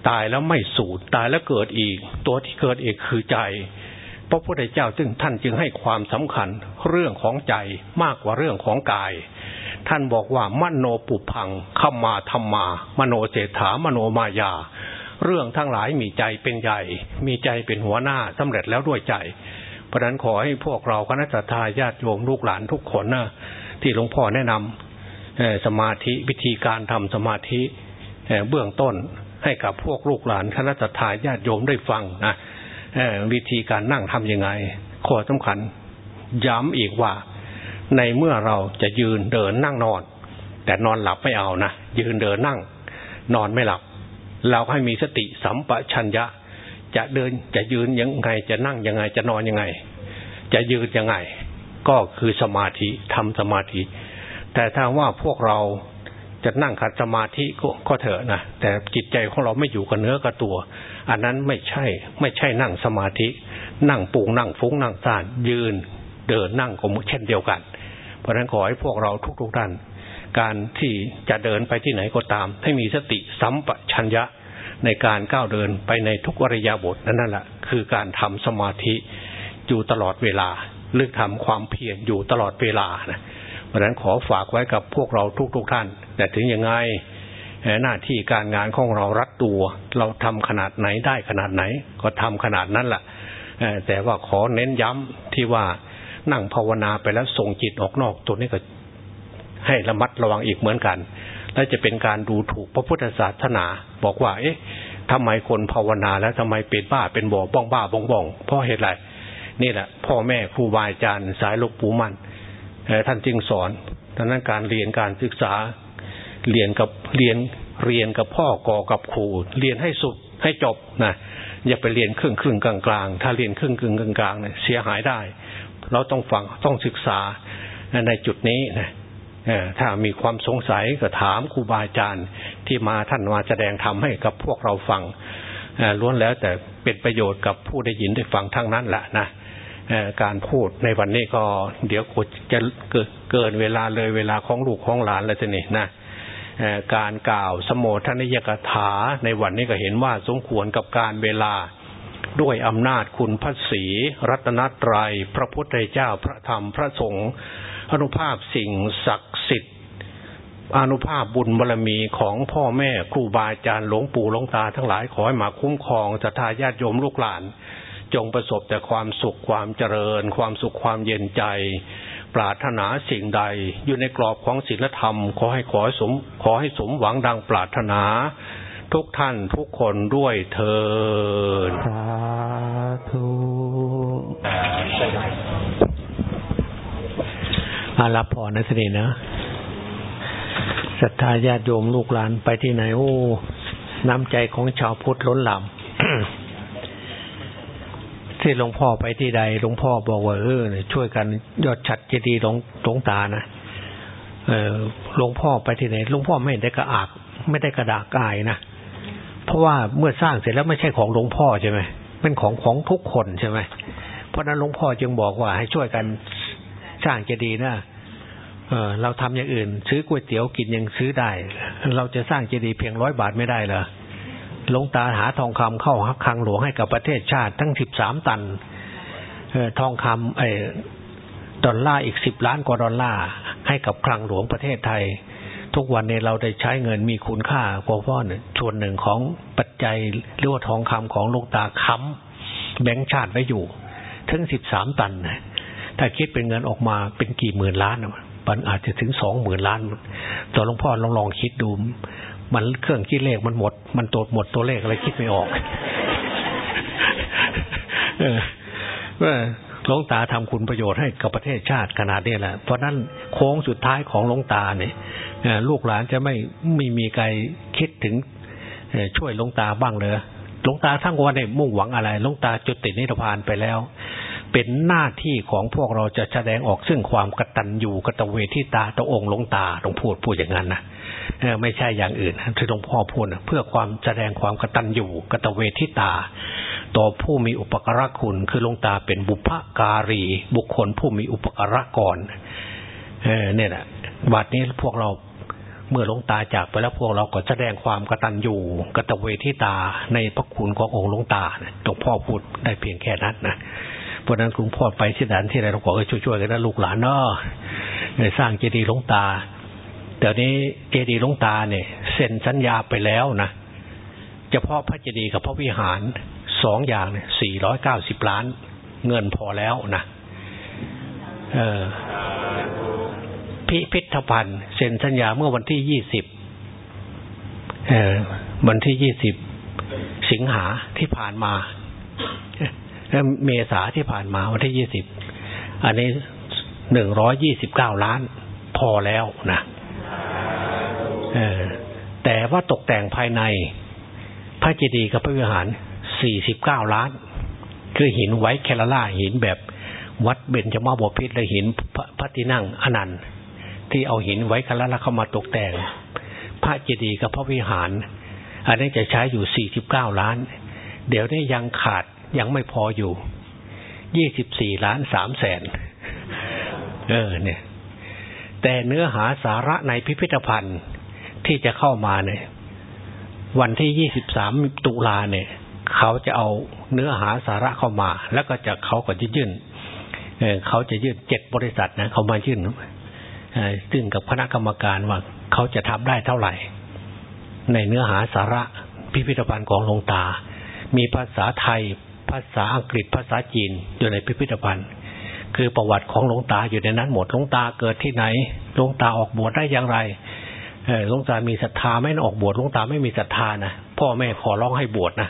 A: ตายแล้วไม่สูญตายแล้วเกิดอีก ตัวที่เกิดเอกคือใจพระพุทธเจ้าซึ่งท่านจึงให้ความสำคัญเรื่องของใจมากกว่าเรื่องของกาย ท่านบอกว่ามโนปุพังขมาธรรมา มโนเจถามโนมายา เรื่องทั้งหลายมีใจเป็นใหญ่ มีใจเป็นหัวหน้าสำเร็จแล้วด้วยใจเพราะนั้นขอให้พวกเราคณะทาญาติโยมลูกหลานทุกคนนะที่หลวงพ่อแนะนำสมาธิวิธีการทำสมาธิเบื้องต้น ให้กับพวกลูกหลานคณะทาญาติโยมได้ฟังนะวิธีการนั่งทำยังไงข้อสำคัญ ย้ำอีกว่า ในเมื่อเราจะยืนเดินนั่งนอน แต่นอนหลับไม่เอานะยืนเดินนั่ง นอนไม่หลับ เราให้มีสติสัมปชัญญะ จะเดินจะยืนยังไง จะนั่งยังไง จะนอนยังไง จะยืนยังไง ก็คือสมาธิทำสมาธิ แต่ถ้าว่าพวกเรา จะนั่งขัดสมาธิก็เถอะนะแต่จิตใจของเราไม่อยู่กับเนื้อกับตัว อันนั้นไม่ใช่ ไม่ใช่นั่งสมาธิ นั่งปูงนั่งฟุ้งนั่งซ่านยืนเดินนั่งก็เช่นเดียวกัน เพราะฉะนั้นขอให้พวกเราทุกๆท่านการที่จะเดินไปที่ไหนก็ตาม ให้มีสติสัมปชัญญะในการก้าวเดินไปในทุกอริยบทนั่นแหละคือการทำสมาธิอยู่ตลอดเวลาเลือกทำความเพียรอยู่ตลอดเวลานะ ราะฉะนั้นขอฝากไว้กับพวกเราทุกๆทท่าน แต่ถึงยังไงหน้าที่การงานของเรารัดตัว เราทำขนาดไหนได้ขนาดไหน ก็ทำขนาดนั้นแหละแต่ว่าขอเน้นย้ำที่ว่านั่งภาวนาไปแล้วส่งจิตออกนอกตัวนี้ก็ให้ระมัดระวังอีกเหมือนกัน และจะเป็นการดูถูกพระพุทธศาสนา บอกว่า เอ๊ะทำไมคนภาวนาแล้วทำไมเป็นบ้าเป็นบ่อบ้องบ้าบ้องบ้องเพราะเหตุไรนี่แหละ พ่อแม่ครูบาอาจารย์สายลูกปูมัน ท่านจึงสอนดังนั้นการเรียนการศึกษาเรียนกับเรียนเรียนกับพ่อกอกับครูเรียนให้สุดให้จบนะอย่าไปเรียนครึ่งครึ่งกลางกลางถ้าเรียนครึ่งครึ่งกลางกลางเนี่ยเสียหายได้ เราต้องฟังต้องศึกษาในจุดนี้นะถ้ามีความสงสัยก็ถามครูบาอาจารย์ที่มาท่านมาแสดงธรรมให้กับพวกเราฟังล้วนแล้วแต่เป็นประโยชน์กับผู้ได้ยินได้ฟังทั้งนั้นแหละนะ การพูดในวันนี้ก็เดี๋ยวจะเกินเวลาเลยเวลาของลูกของหลานแล้วจะนี่นะการกล่าวสมโภชนิยกถาในวันนี้ก็เห็นว่าสมควรกับการเวลาด้วยอำนาจคุณพระศรีรัตนตรยัย พระพุทธเจ้าพระธรรมพระสงฆ์อนุภาพสิ่งศักดิ์สิทธิ์อนุภาพบุญบารรมีของพ่อแม่ครูบาอาจารย์หลวงปู่หลวงตาทั้งหลายขอให้มาคุ้มครองศรัทธาญาติโยมลูกหลาน จงประสบแต่ความสุขความเจริญ ความสุขความเย็นใจ ปรารถนาสิ่งใด อยู่ในกรอบของศีลธรรม ขอให้ขอสมขอให้สมหวังดังปรารถนา ทุกท่านทุกคนด้วยเถิดสาธุอารับพรนะสินะศรัทธาญาติโยมลูกหลานไปที่ไหนโอ้น้ำใจของชาวพุทธล้นหลาม ที่หลวงพ่อไปที่ใดหลวงพ่อบอกว่าเออช่วยกันยอดฉัดเจดีย์หลวงหลวงตานะเออหลวงพ่อไปที่ไหนหลวงพ่อไม่ได้กระอาก ไม่ได้กระดากกายนะเพราะว่าเมื่อสร้างเสร็จแล้วไม่ใช่ของหลวงพ่อใช่ไหมเป็นของของทุกคนใช่ไหมเพราะนั้นหลวงพ่อจึงบอกว่า ให้ช่วยกันสร้างเจดีย์นะเออเราทำอย่างอื่น ซื้อก๋วยเตี๋ยวกินยังซื้อได้ เราจะสร้างเจดีย์เพียงร้อยบาทไม่ได้เหรอ ลงตาหาทองคำเข้าฮักคังหลวงให้กับประเทศชาติ ทั้งสิบสามตันออทองคำไอ้ดอลลาร์อีกสิบล้านกว่าดอลลาร์ให้กับคลังหลวงประเทศไทย ทุกวันนี้เราได้ใช้เงินมีคุณค่ากว่าพ่อเนี่ยส่วนหนึ่งของปัจจัยหรือว่าทองคำของลงตาค้ำแบงค์ชาติไว้อยู่ ถึงสิบสามตัน ถ้าคิดเป็นเงินออกมาเป็นกี่หมื่นล้านมันอาจจะถึงสองหมื่นล้าน ต่อหลวงพ่อลองลองคิดดู มันเครื่องคิดเลขมันหมด มันตัวหมดตัวเลขอะไรคิดไม่ออกเออว่าหลวงตาทำคุณประโยชน์ให้กับประเทศชาติขนาดนี้แหละ เพราะนั้นโค้งสุดท้ายของหลวงตาเนี่ยลูกหลานจะไม่ไม่มีใครคิดถึงช่วยหลวงตาบ้างเลยหลวงตาทั้งวันเนี่ยมุ่งหวังอะไรหลวงตาจุดติดนิพพานไปแล้ว เป็นหน้าที่ของพวกเราจะแสดงออกซึ่งความกตัญญูกตเวทิตาตองค์หลวงตาหลวงพูดพูดอย่างนั้นนะ ไม่ใช่อย่างอื่นที่หลวงพ่อพูดเพื่อความแสดงความกตัญญูกตเวทิตา ต่อผู้มีอุปการะคุณคือหลวงตาเป็นบุพการี บุคคลผู้มีอุปการะก่อนเอเนี่ยแหละบัดนี้พวกเราเมื่อลงตาจากไปแล้วพวกเราก็แสดงความกตัญญูกตเวทิตาในพระคุณขององค์หลวงตาหลวงพ่อพูดได้เพียงแค่นั้นนะเพราะนั้นคุณพ่อไปที่ไหนที่ไหนเราบอช่วยๆกันนะลูกหลานเนาะสร้างเจดีย์หลวงตา แต่นี้เจดีย์ลวงตาเนี่ยเซ็นสัญญาไปแล้วนะเฉพาะพระเจดีย์กับพระวิหารสองอย่างเนี่ยสี่ร้อยเก้าสิบล้าน เงินพอแล้วนะเออพิพิธภัณฑ์เซ็นสัญญาเมื่อวันที่ยี่สิบเออวันที่ยี่สิบสิงหาที่ผ่านมาเมษาที่ผ่านมาวันที่ยี่สิบอันนี้หนึ่งร้อยยี่สิบเก้าล้าน พอแล้วนะ แต่ว่าตกแต่งภายใน พระเจดีย์กับพระวิหารสี่สิบเก้าล้าน คือหินไว้แคลล่าหินแบบวัดเบญจมาบพิตรและหินพระที่นั่งอนันต์ ที่เอาหินไว้คลาลาเข้ามาตกแต่ง พระเจดีย์กับพระวิหาร อันนี้จะใช้อยู่สี่สิบเก้าล้าน เดี๋ยวนี้ยังขาดยังไม่พออยู่ยี่สิบสี่ล้านสามแสนเออเนี่ย แต่เนื้อหาสาระในพิพิธภัณฑ์ ที่จะเข้ามาเนี่ย วันที่ยี่สิบสามตุลาเนี่ย เขาจะเอาเนื้อหาสาระเข้ามา แล้วก็จะเขาก็จะยื่นเเขาจะยื่นเจ็ดบริษัทนะเขามายื่นซึ่งกับคณะกรรมการว่าเขาจะทำได้เท่าไหร่ ในเนื้อหาสาระพิพิธภัณฑ์ของหลวงตา มีภาษาไทย ภาษาอังกฤษภาษาจีนอยู่ในพิพิธภัณฑ์ คือประวัติของหลวงตาอยู่ในนั้นหมดหลวงตาเกิดที่ไหนหลวงตาออกบวชได้อย่างไร หลวงตามีศรัทธาไม่ออกบวชหลวงตาไม่มีศรัทธานะพ่อแม่ขอร้องให้บวชนะ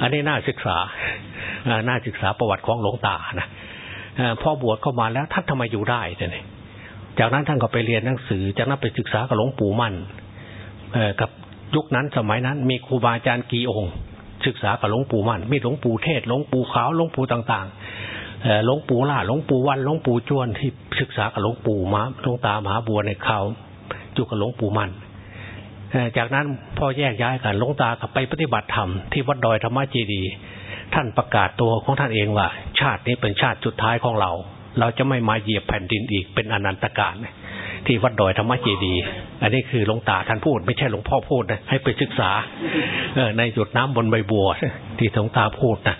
A: อันนี้น่าศึกษาน่าศึกษาประวัติของหลวงตานะพ่อบวชเข้ามาแล้วท่านทำไมอยู่ได้เนี่ยจากนั้นท่านก็ไปเรียนหนังสือ จากนั้นไปศึกษากับหลวงปู่มั่นกับยุคนั้นสมัยนั้น มีครูบาอาจารย์กี่องค์ศศึกษากับหลวงปู่มั่นมีหลวงปู่เทศหลวงปู่ขาวหลวงปู่ต่างๆหลวงปู่ล่าหลวงปู่วันหลวงปู่จวนที่ศึกษากับหลวงปู่มาหลวงตามหาบัวในเขา อยู่กับหลวงปู่มันจากนั้นพ่อแยกย้ายกันหลวงตากับไปปฏิบัติธรรมที่วัดดอยธรรมเจดี ท่านประกาศตัวของท่านเองว่า ชาตินี้เป็นชาติสุดท้ายของเรา เราจะไม่มาเหยียบแผ่นดินอีกเป็นอนันตกาลที่วัดดอยธรรมเจดี อันนี้คือหลวงตาท่านพูด ไม่ใช่หลวงพ่อพูดนะให้ไปศึกษาในจุดน้ำบนใบบัวที่หลวงตาพูดนะ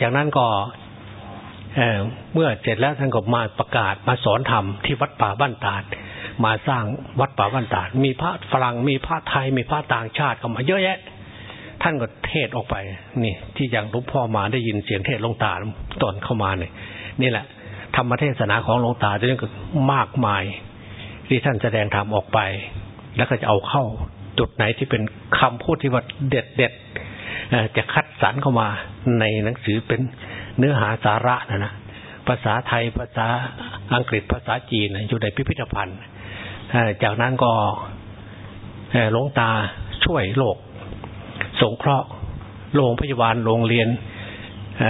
A: จากนั้นก็เมื่อเสร็จแล้วท่านก็มาประกาศมาสอนธรรมที่วัดป่าบ้านตาด มาสร้างวัดป่าบ้านตาดมีพระฝรั่งมีพระไทย มีพระต่างชาติเข้ามาเยอะแยะ ท่านก็เทศออกไป นี่ ที่อย่างหลวงพ่อมาได้ยินเสียงเทศลงตาตอนเข้ามาเนี่ยนี่แหละธรรมเทศนาของหลวงตาจะเรื่องมากมาย ที่ท่านแสดงธรรมออกไป แล้วก็จะเอาเข้าจุดไหนที่เป็นคำพูดที่ว่าเด็ดเด็ดจะคัดสรรเข้ามาในหนังสือเป็นเนื้อหาสาระนะนะภาษาไทยภาษาอังกฤษภาษาจีนอยู่ในพิพิธภัณฑ์ จากนั้นก็หลวงตาช่วยโลก สงเคราะห์โรงพยาบาลโรงเรียนเ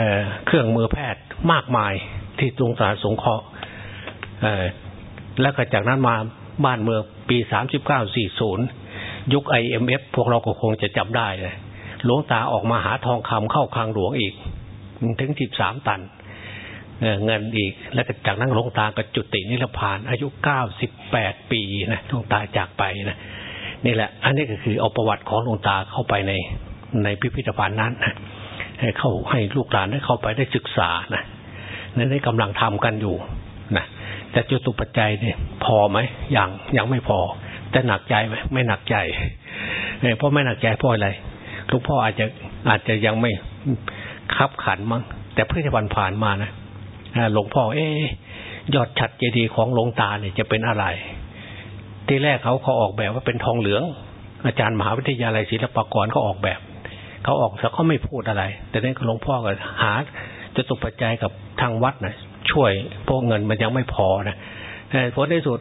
A: เครื่องมือแพทย์มากมายที่ตรงสารสงเคราะห์แล้วก็จากนั้นมาบ้านเมืองปีสามสิบเก้าสี่ศูนย์ยุคไอเอ็มเอฟพวกเราก็คงจะจำได้เลยหลวงตาออกมาหาทองคำเข้าคลังหลวงอีก ถึงสิบสามตัน เงินอีก แล้วจากนั้นหลวงตาก็จุตินิพพาน อายุเก้าสิบแปดปีนะหลวงตาจากไปนะนี่แหละ อันนี้ก็คือเอาประวัติของหลวงตาเข้าไปในในพิพิธภัณฑ์นั้นนะให้เข้าให้ลูกหลานได้เข้าไปได้ศึกษานะนั่นได้กำลังทำกันอยู่นะแต่จุตุปัจจัยเนี่ยพอไหมยังยังไม่พอ แต่หนักใจไหมไม่หนักใจเพราะไม่หนักใจเพราะอะไรลูกพ่ออาจจะอาจจะยังไม่คับขันมั้งแต่เพื่อจะวันผ่านมานะ หลวงพ่อเอ๊ยอดฉัดเจดีย์ของหลวงตาเนี่ยจะเป็นอะไร ที่แรกเขาเขาออกแบบว่าเป็นทองเหลือง อาจารย์มหาวิทยาลัยศิลปากรเขาออกแบบ เขาออกแต่เขาไม่พูดอะไร แต่นี่หลวงพ่อก็หาจะตุปัจจัยกับทางวัดนะช่วย พวกเงินมันยังไม่พอนะผลในสุด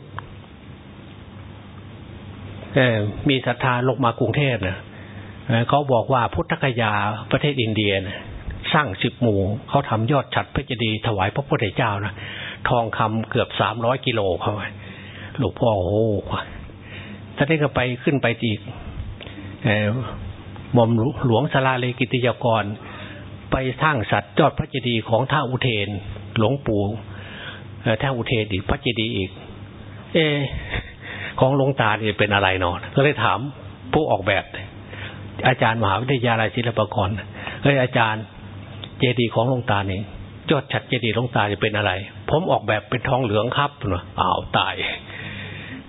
A: มีศรัทธาลงมากรุงเทพนะเขาบอกว่าพุทธคยาประเทศอินเดียนะ สร้างสิบหมู่เขาทำยอดฉัดพระเจดีย์ถวายพระพุทธเจ้านะทองคำเกือบสามร้อยกิโลเขาไปหลวงพ่อโอ้ถ้าได้ก็ไปขึ้นไปอีกหม่อมหลวงสลาเลกิติยากร ไปสร้างสัตว์ยอดพระเจดีย์ของท่าอุเทน หลวงปู่ท่าอุเทนอีกพระเจดีย์อีก เอ ของหลวงตาเนี่ยเป็นอะไรเนาะก็เลยถามผู้ออกแบบ อาจารย์มหาวิทยาลัยศิลปากรเฮ้ยอาจารย์ เจดีย์ของหลวงตาเนี่ยยอดฉัดเจดีย์หลวงตาจะเป็นอะไร ผมออกแบบเป็นทองเหลืองครับเนาะอ้าวตาย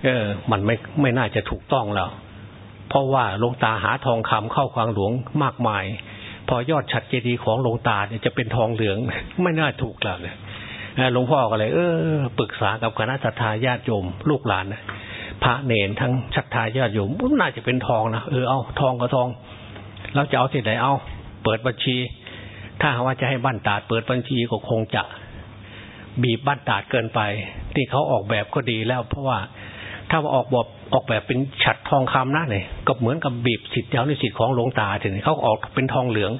A: เออ มันไม่ไม่น่าจะถูกต้องแล้ว เพราะว่าหลวงตาหาทองคำเข้าควางหลวงมากมาย พอยอดฉัดเจดีย์ของหลวงตาเนี่ยจะเป็นทองเหลือง ไม่น่าถูกแล้วเนี่ยหลวงพ่อก็เลย เออปรึกษากับคณะสัตยาญาติโยมลูกหลานนะพระเนนทั้งศรัทธาญาติโยมน่าจะเป็นทองนะเออเอาทองก็ทองเราจะเอาที่ไหนเอา เปิดบัญชี ถ้าว่าจะให้บ้านตาดเปิดบัญชีก็คงจะบีบบ้านตาดเกินไป ที่เขาออกแบบก็ดีแล้ว เพราะว่าถ้าว่าออกแบบออกแบบเป็นฉัดทองคำนะเนี่ยก็เหมือนกับบีบสิทธิ์เจ้าในสิทธิ์ของหลวงตาถึงเขาออกเป็นทองเหลือง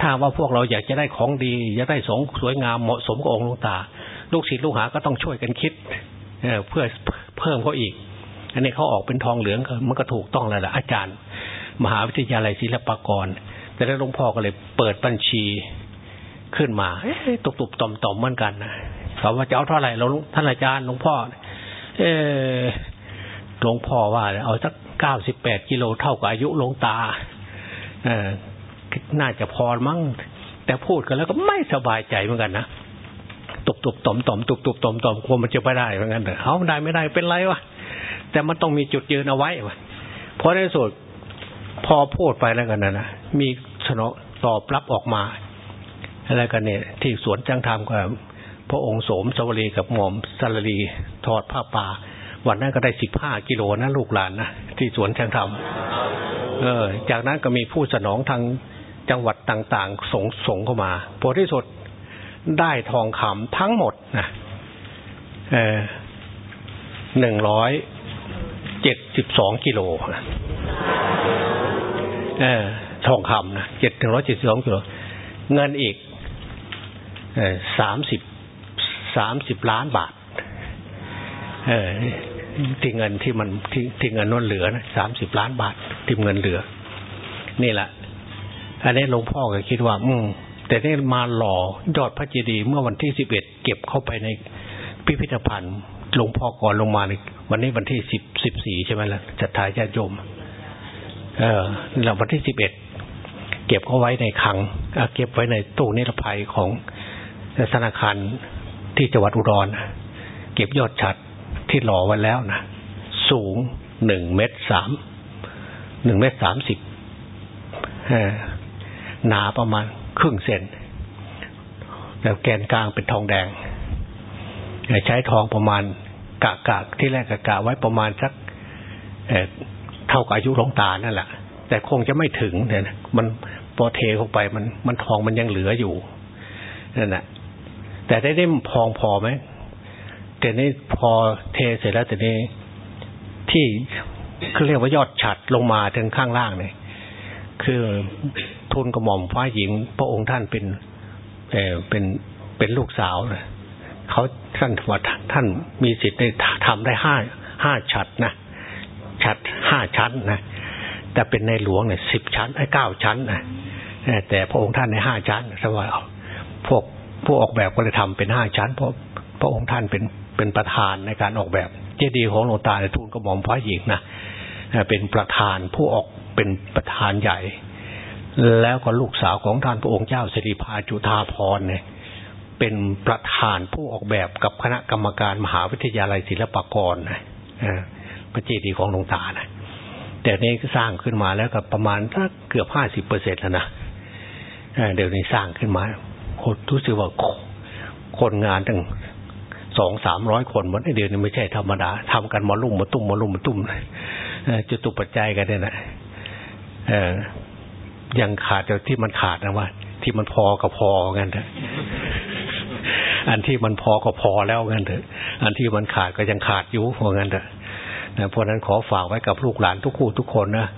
A: ถ้าว่าพวกเราอยากจะได้ของดีอยากได้สงสวยงามเหมาะสมกับองค์หลวงตา ลูกศิษย์ลูกหาก็ต้องช่วยกันคิดเเพื่อเพิ่มเขาอีก อันนี้เขาออกเป็นทองเหลืองมันก็ถูกต้องแล้วแหละอาจารย์ มหาวิทยาลัยศิลปากร แต่แล้วหลวงพ่อก็เลยเปิดบัญชีขึ้นมาตุบตุบต่อมต่อมเหมือนกันนะเขาว่าจะเอาเท่าไหร่หลวงท่านอาจารย์หลวงพ่อ เออหลวงพ่อว่า เอาสักเก้าสิบแปดกิโลเท่ากับอายุหลวงตา เออน่าจะพอมั้งแต่พูดกันแล้วก็ไม่สบายใจเหมือนกันนะตุบตุบต่อมต่อมตุบตุบต่อมต่อมควมันจะไปได้เหมือนกันแต่เขาได้ไม่ได้เป็นไรวะแต่มันต้องมีจุดยืนเอาไว้วะเพราะในสุดพอพูดไปแล้วกันนะนะมี สนอตอบรับออกมาอะไรกันเนี่ย ที่สวนจังธรรมกับพระองค์โสมสวรีกับหม่อมสารลีทอดผ้าป่า วันนั้นก็ได้สิบห้ากิโลนะลูกหลานนะที่สวนจังธรรมเออ จากนั้นก็มีผู้สนองทางจังหวัดต่างๆส่งส่งเข้ามาผลที่สุดได้ทองคำทั้งหมดนะเออหนึ่งร้อยเจ็ดสิบสองกิโลเออ ทองคำนะเจ็ดถึงร้อยเจ็ดสิบสองกิโลเงินอีกสามสิบสามสิบล้านบาท เออที่เงินที่มันที่ที่เงินน้นเหลือนะสามสิบล้านบาทที่เงินเหลือ นี่แหละอันนี้หลวงพ่อก็คิดว่า อืมแต่นี่มาหล่อยอดพระเจดีย์เมื่อวันที่สิบเอ็ดเก็บเข้าไปในพิพิธภัณฑ์หลวงพ่อก่อนลงมาในวันนี้วันที่สิบสิบสี่ใช่ไหมล่ะจัดทายญาติโยม เออเราวันที่สิบเอ็ด เก็บเอาไว้ในคลังเก็บไว้ในตู้นิรภัยของธนาคารที่จังหวัดอุดรเก็บยอดฉัดที่หล่อไว้แล้วนะสูงหนึ่งเมตรสามหนึ่งเมตรสามสิบหนาประมาณครึ่งเซนแล้วแกนกลางเป็นทองแดง ใช้ทองประมาณกะกะที่แรกกะกะไว้ประมาณสักเเท่ากับอายุหลวงตานั่นแหละแต่คงจะไม่ถึงเนี่ยมัน พอเทเข้าไปมันมันทองมันยังเหลืออยู่นั่นแหละแต่ได้ได้พองพอไหมแต่นี่พอเทเสร็จแล้วแต่นี้ที่คือเรียกว่ายอดฉัดลงมาถึงข้างล่างเนี่ยคือทุนกระหม่อมฟ้าหญิง พระองค์ท่านเป็นเออเป็นเป็นลูกสาวนะเขาท่านว่าท่านมีสิทธิ์ได้ทำได้ห้าห้าฉัดนะฉัดห้าชั้นนะแต่เป็นในหลวงเนี่ยสิบชั้นไอ้เก้าชั้นนะ แต่พระองค์ท่านในห้าชั้นสมัยพวกผู้ออกแบบก็เลยทำเป็นห้าชั้น เพราะพระองค์ท่านเป็นเป็นประธานในการออกแบบ เจดีย์ของหลวงตาในทูลกระหม่อมพระหญิงนะเป็นประธานผู้ออกเป็นประธานใหญ่ แล้วก็ลูกสาวของท่านพระองค์เจ้าสิริพาจุธาพรเนี่ยเป็นประธานผู้ออกแบบกับคณะกรรมการมหาวิทยาลัยศิลปากรนะพระเจดีย์ของหลวงตานะแต่นี้ก็สร้างขึ้นมาแล้วก็ประมาณถ้าเกือบห้าสิบเปอร์เซ็นต์แล้วนะ เดี๋ยวนี้สร้างขึ้นมาคนรู้สึกว่าคนงานตั้งสองสามร้อยคนวันเดือนนี้ไม่ใช่ธรรมดาทำกันมาลุ่มมาตุ้มมาลุ่มมาตุ้มจะตุปัจจัยกันเนี่ยนะเออยังขาดแต่ที่มันขาดนะว่า ที่มันพอกับพอกันเถอะอันที่มันพอก็พอแล้วกันเถอะ อันที่มันขาดก็ยังขาดอยู่เหมือนกันเถอะเพราะนั้นขอฝากไว้กับลูกหลานทุกคู่ทุกคนนะ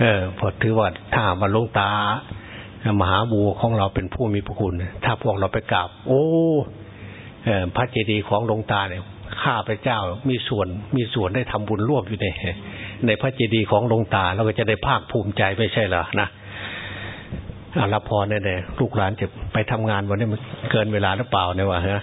A: เออพอถือว่าถ้ามาลงตา มหาบัวของเราเป็นผู้มีพระคุณ ถ้าพวกเราไปกราบ โอ้พระเจดีย์ของหลวงตาเนี่ยข้าพเจ้ามีส่วนมีส่วนได้ทำบุญร่วมอยู่ในในพระเจดีย์ของหลวงตาเราก็จะได้ภาคภูมิใจไม่ใช่เหรอนะอาลพรเนี่ยลูกหลานจะไปทำงานวันนี้มันเกินเวลาหรือเปล่าเนี่ยวะฮะ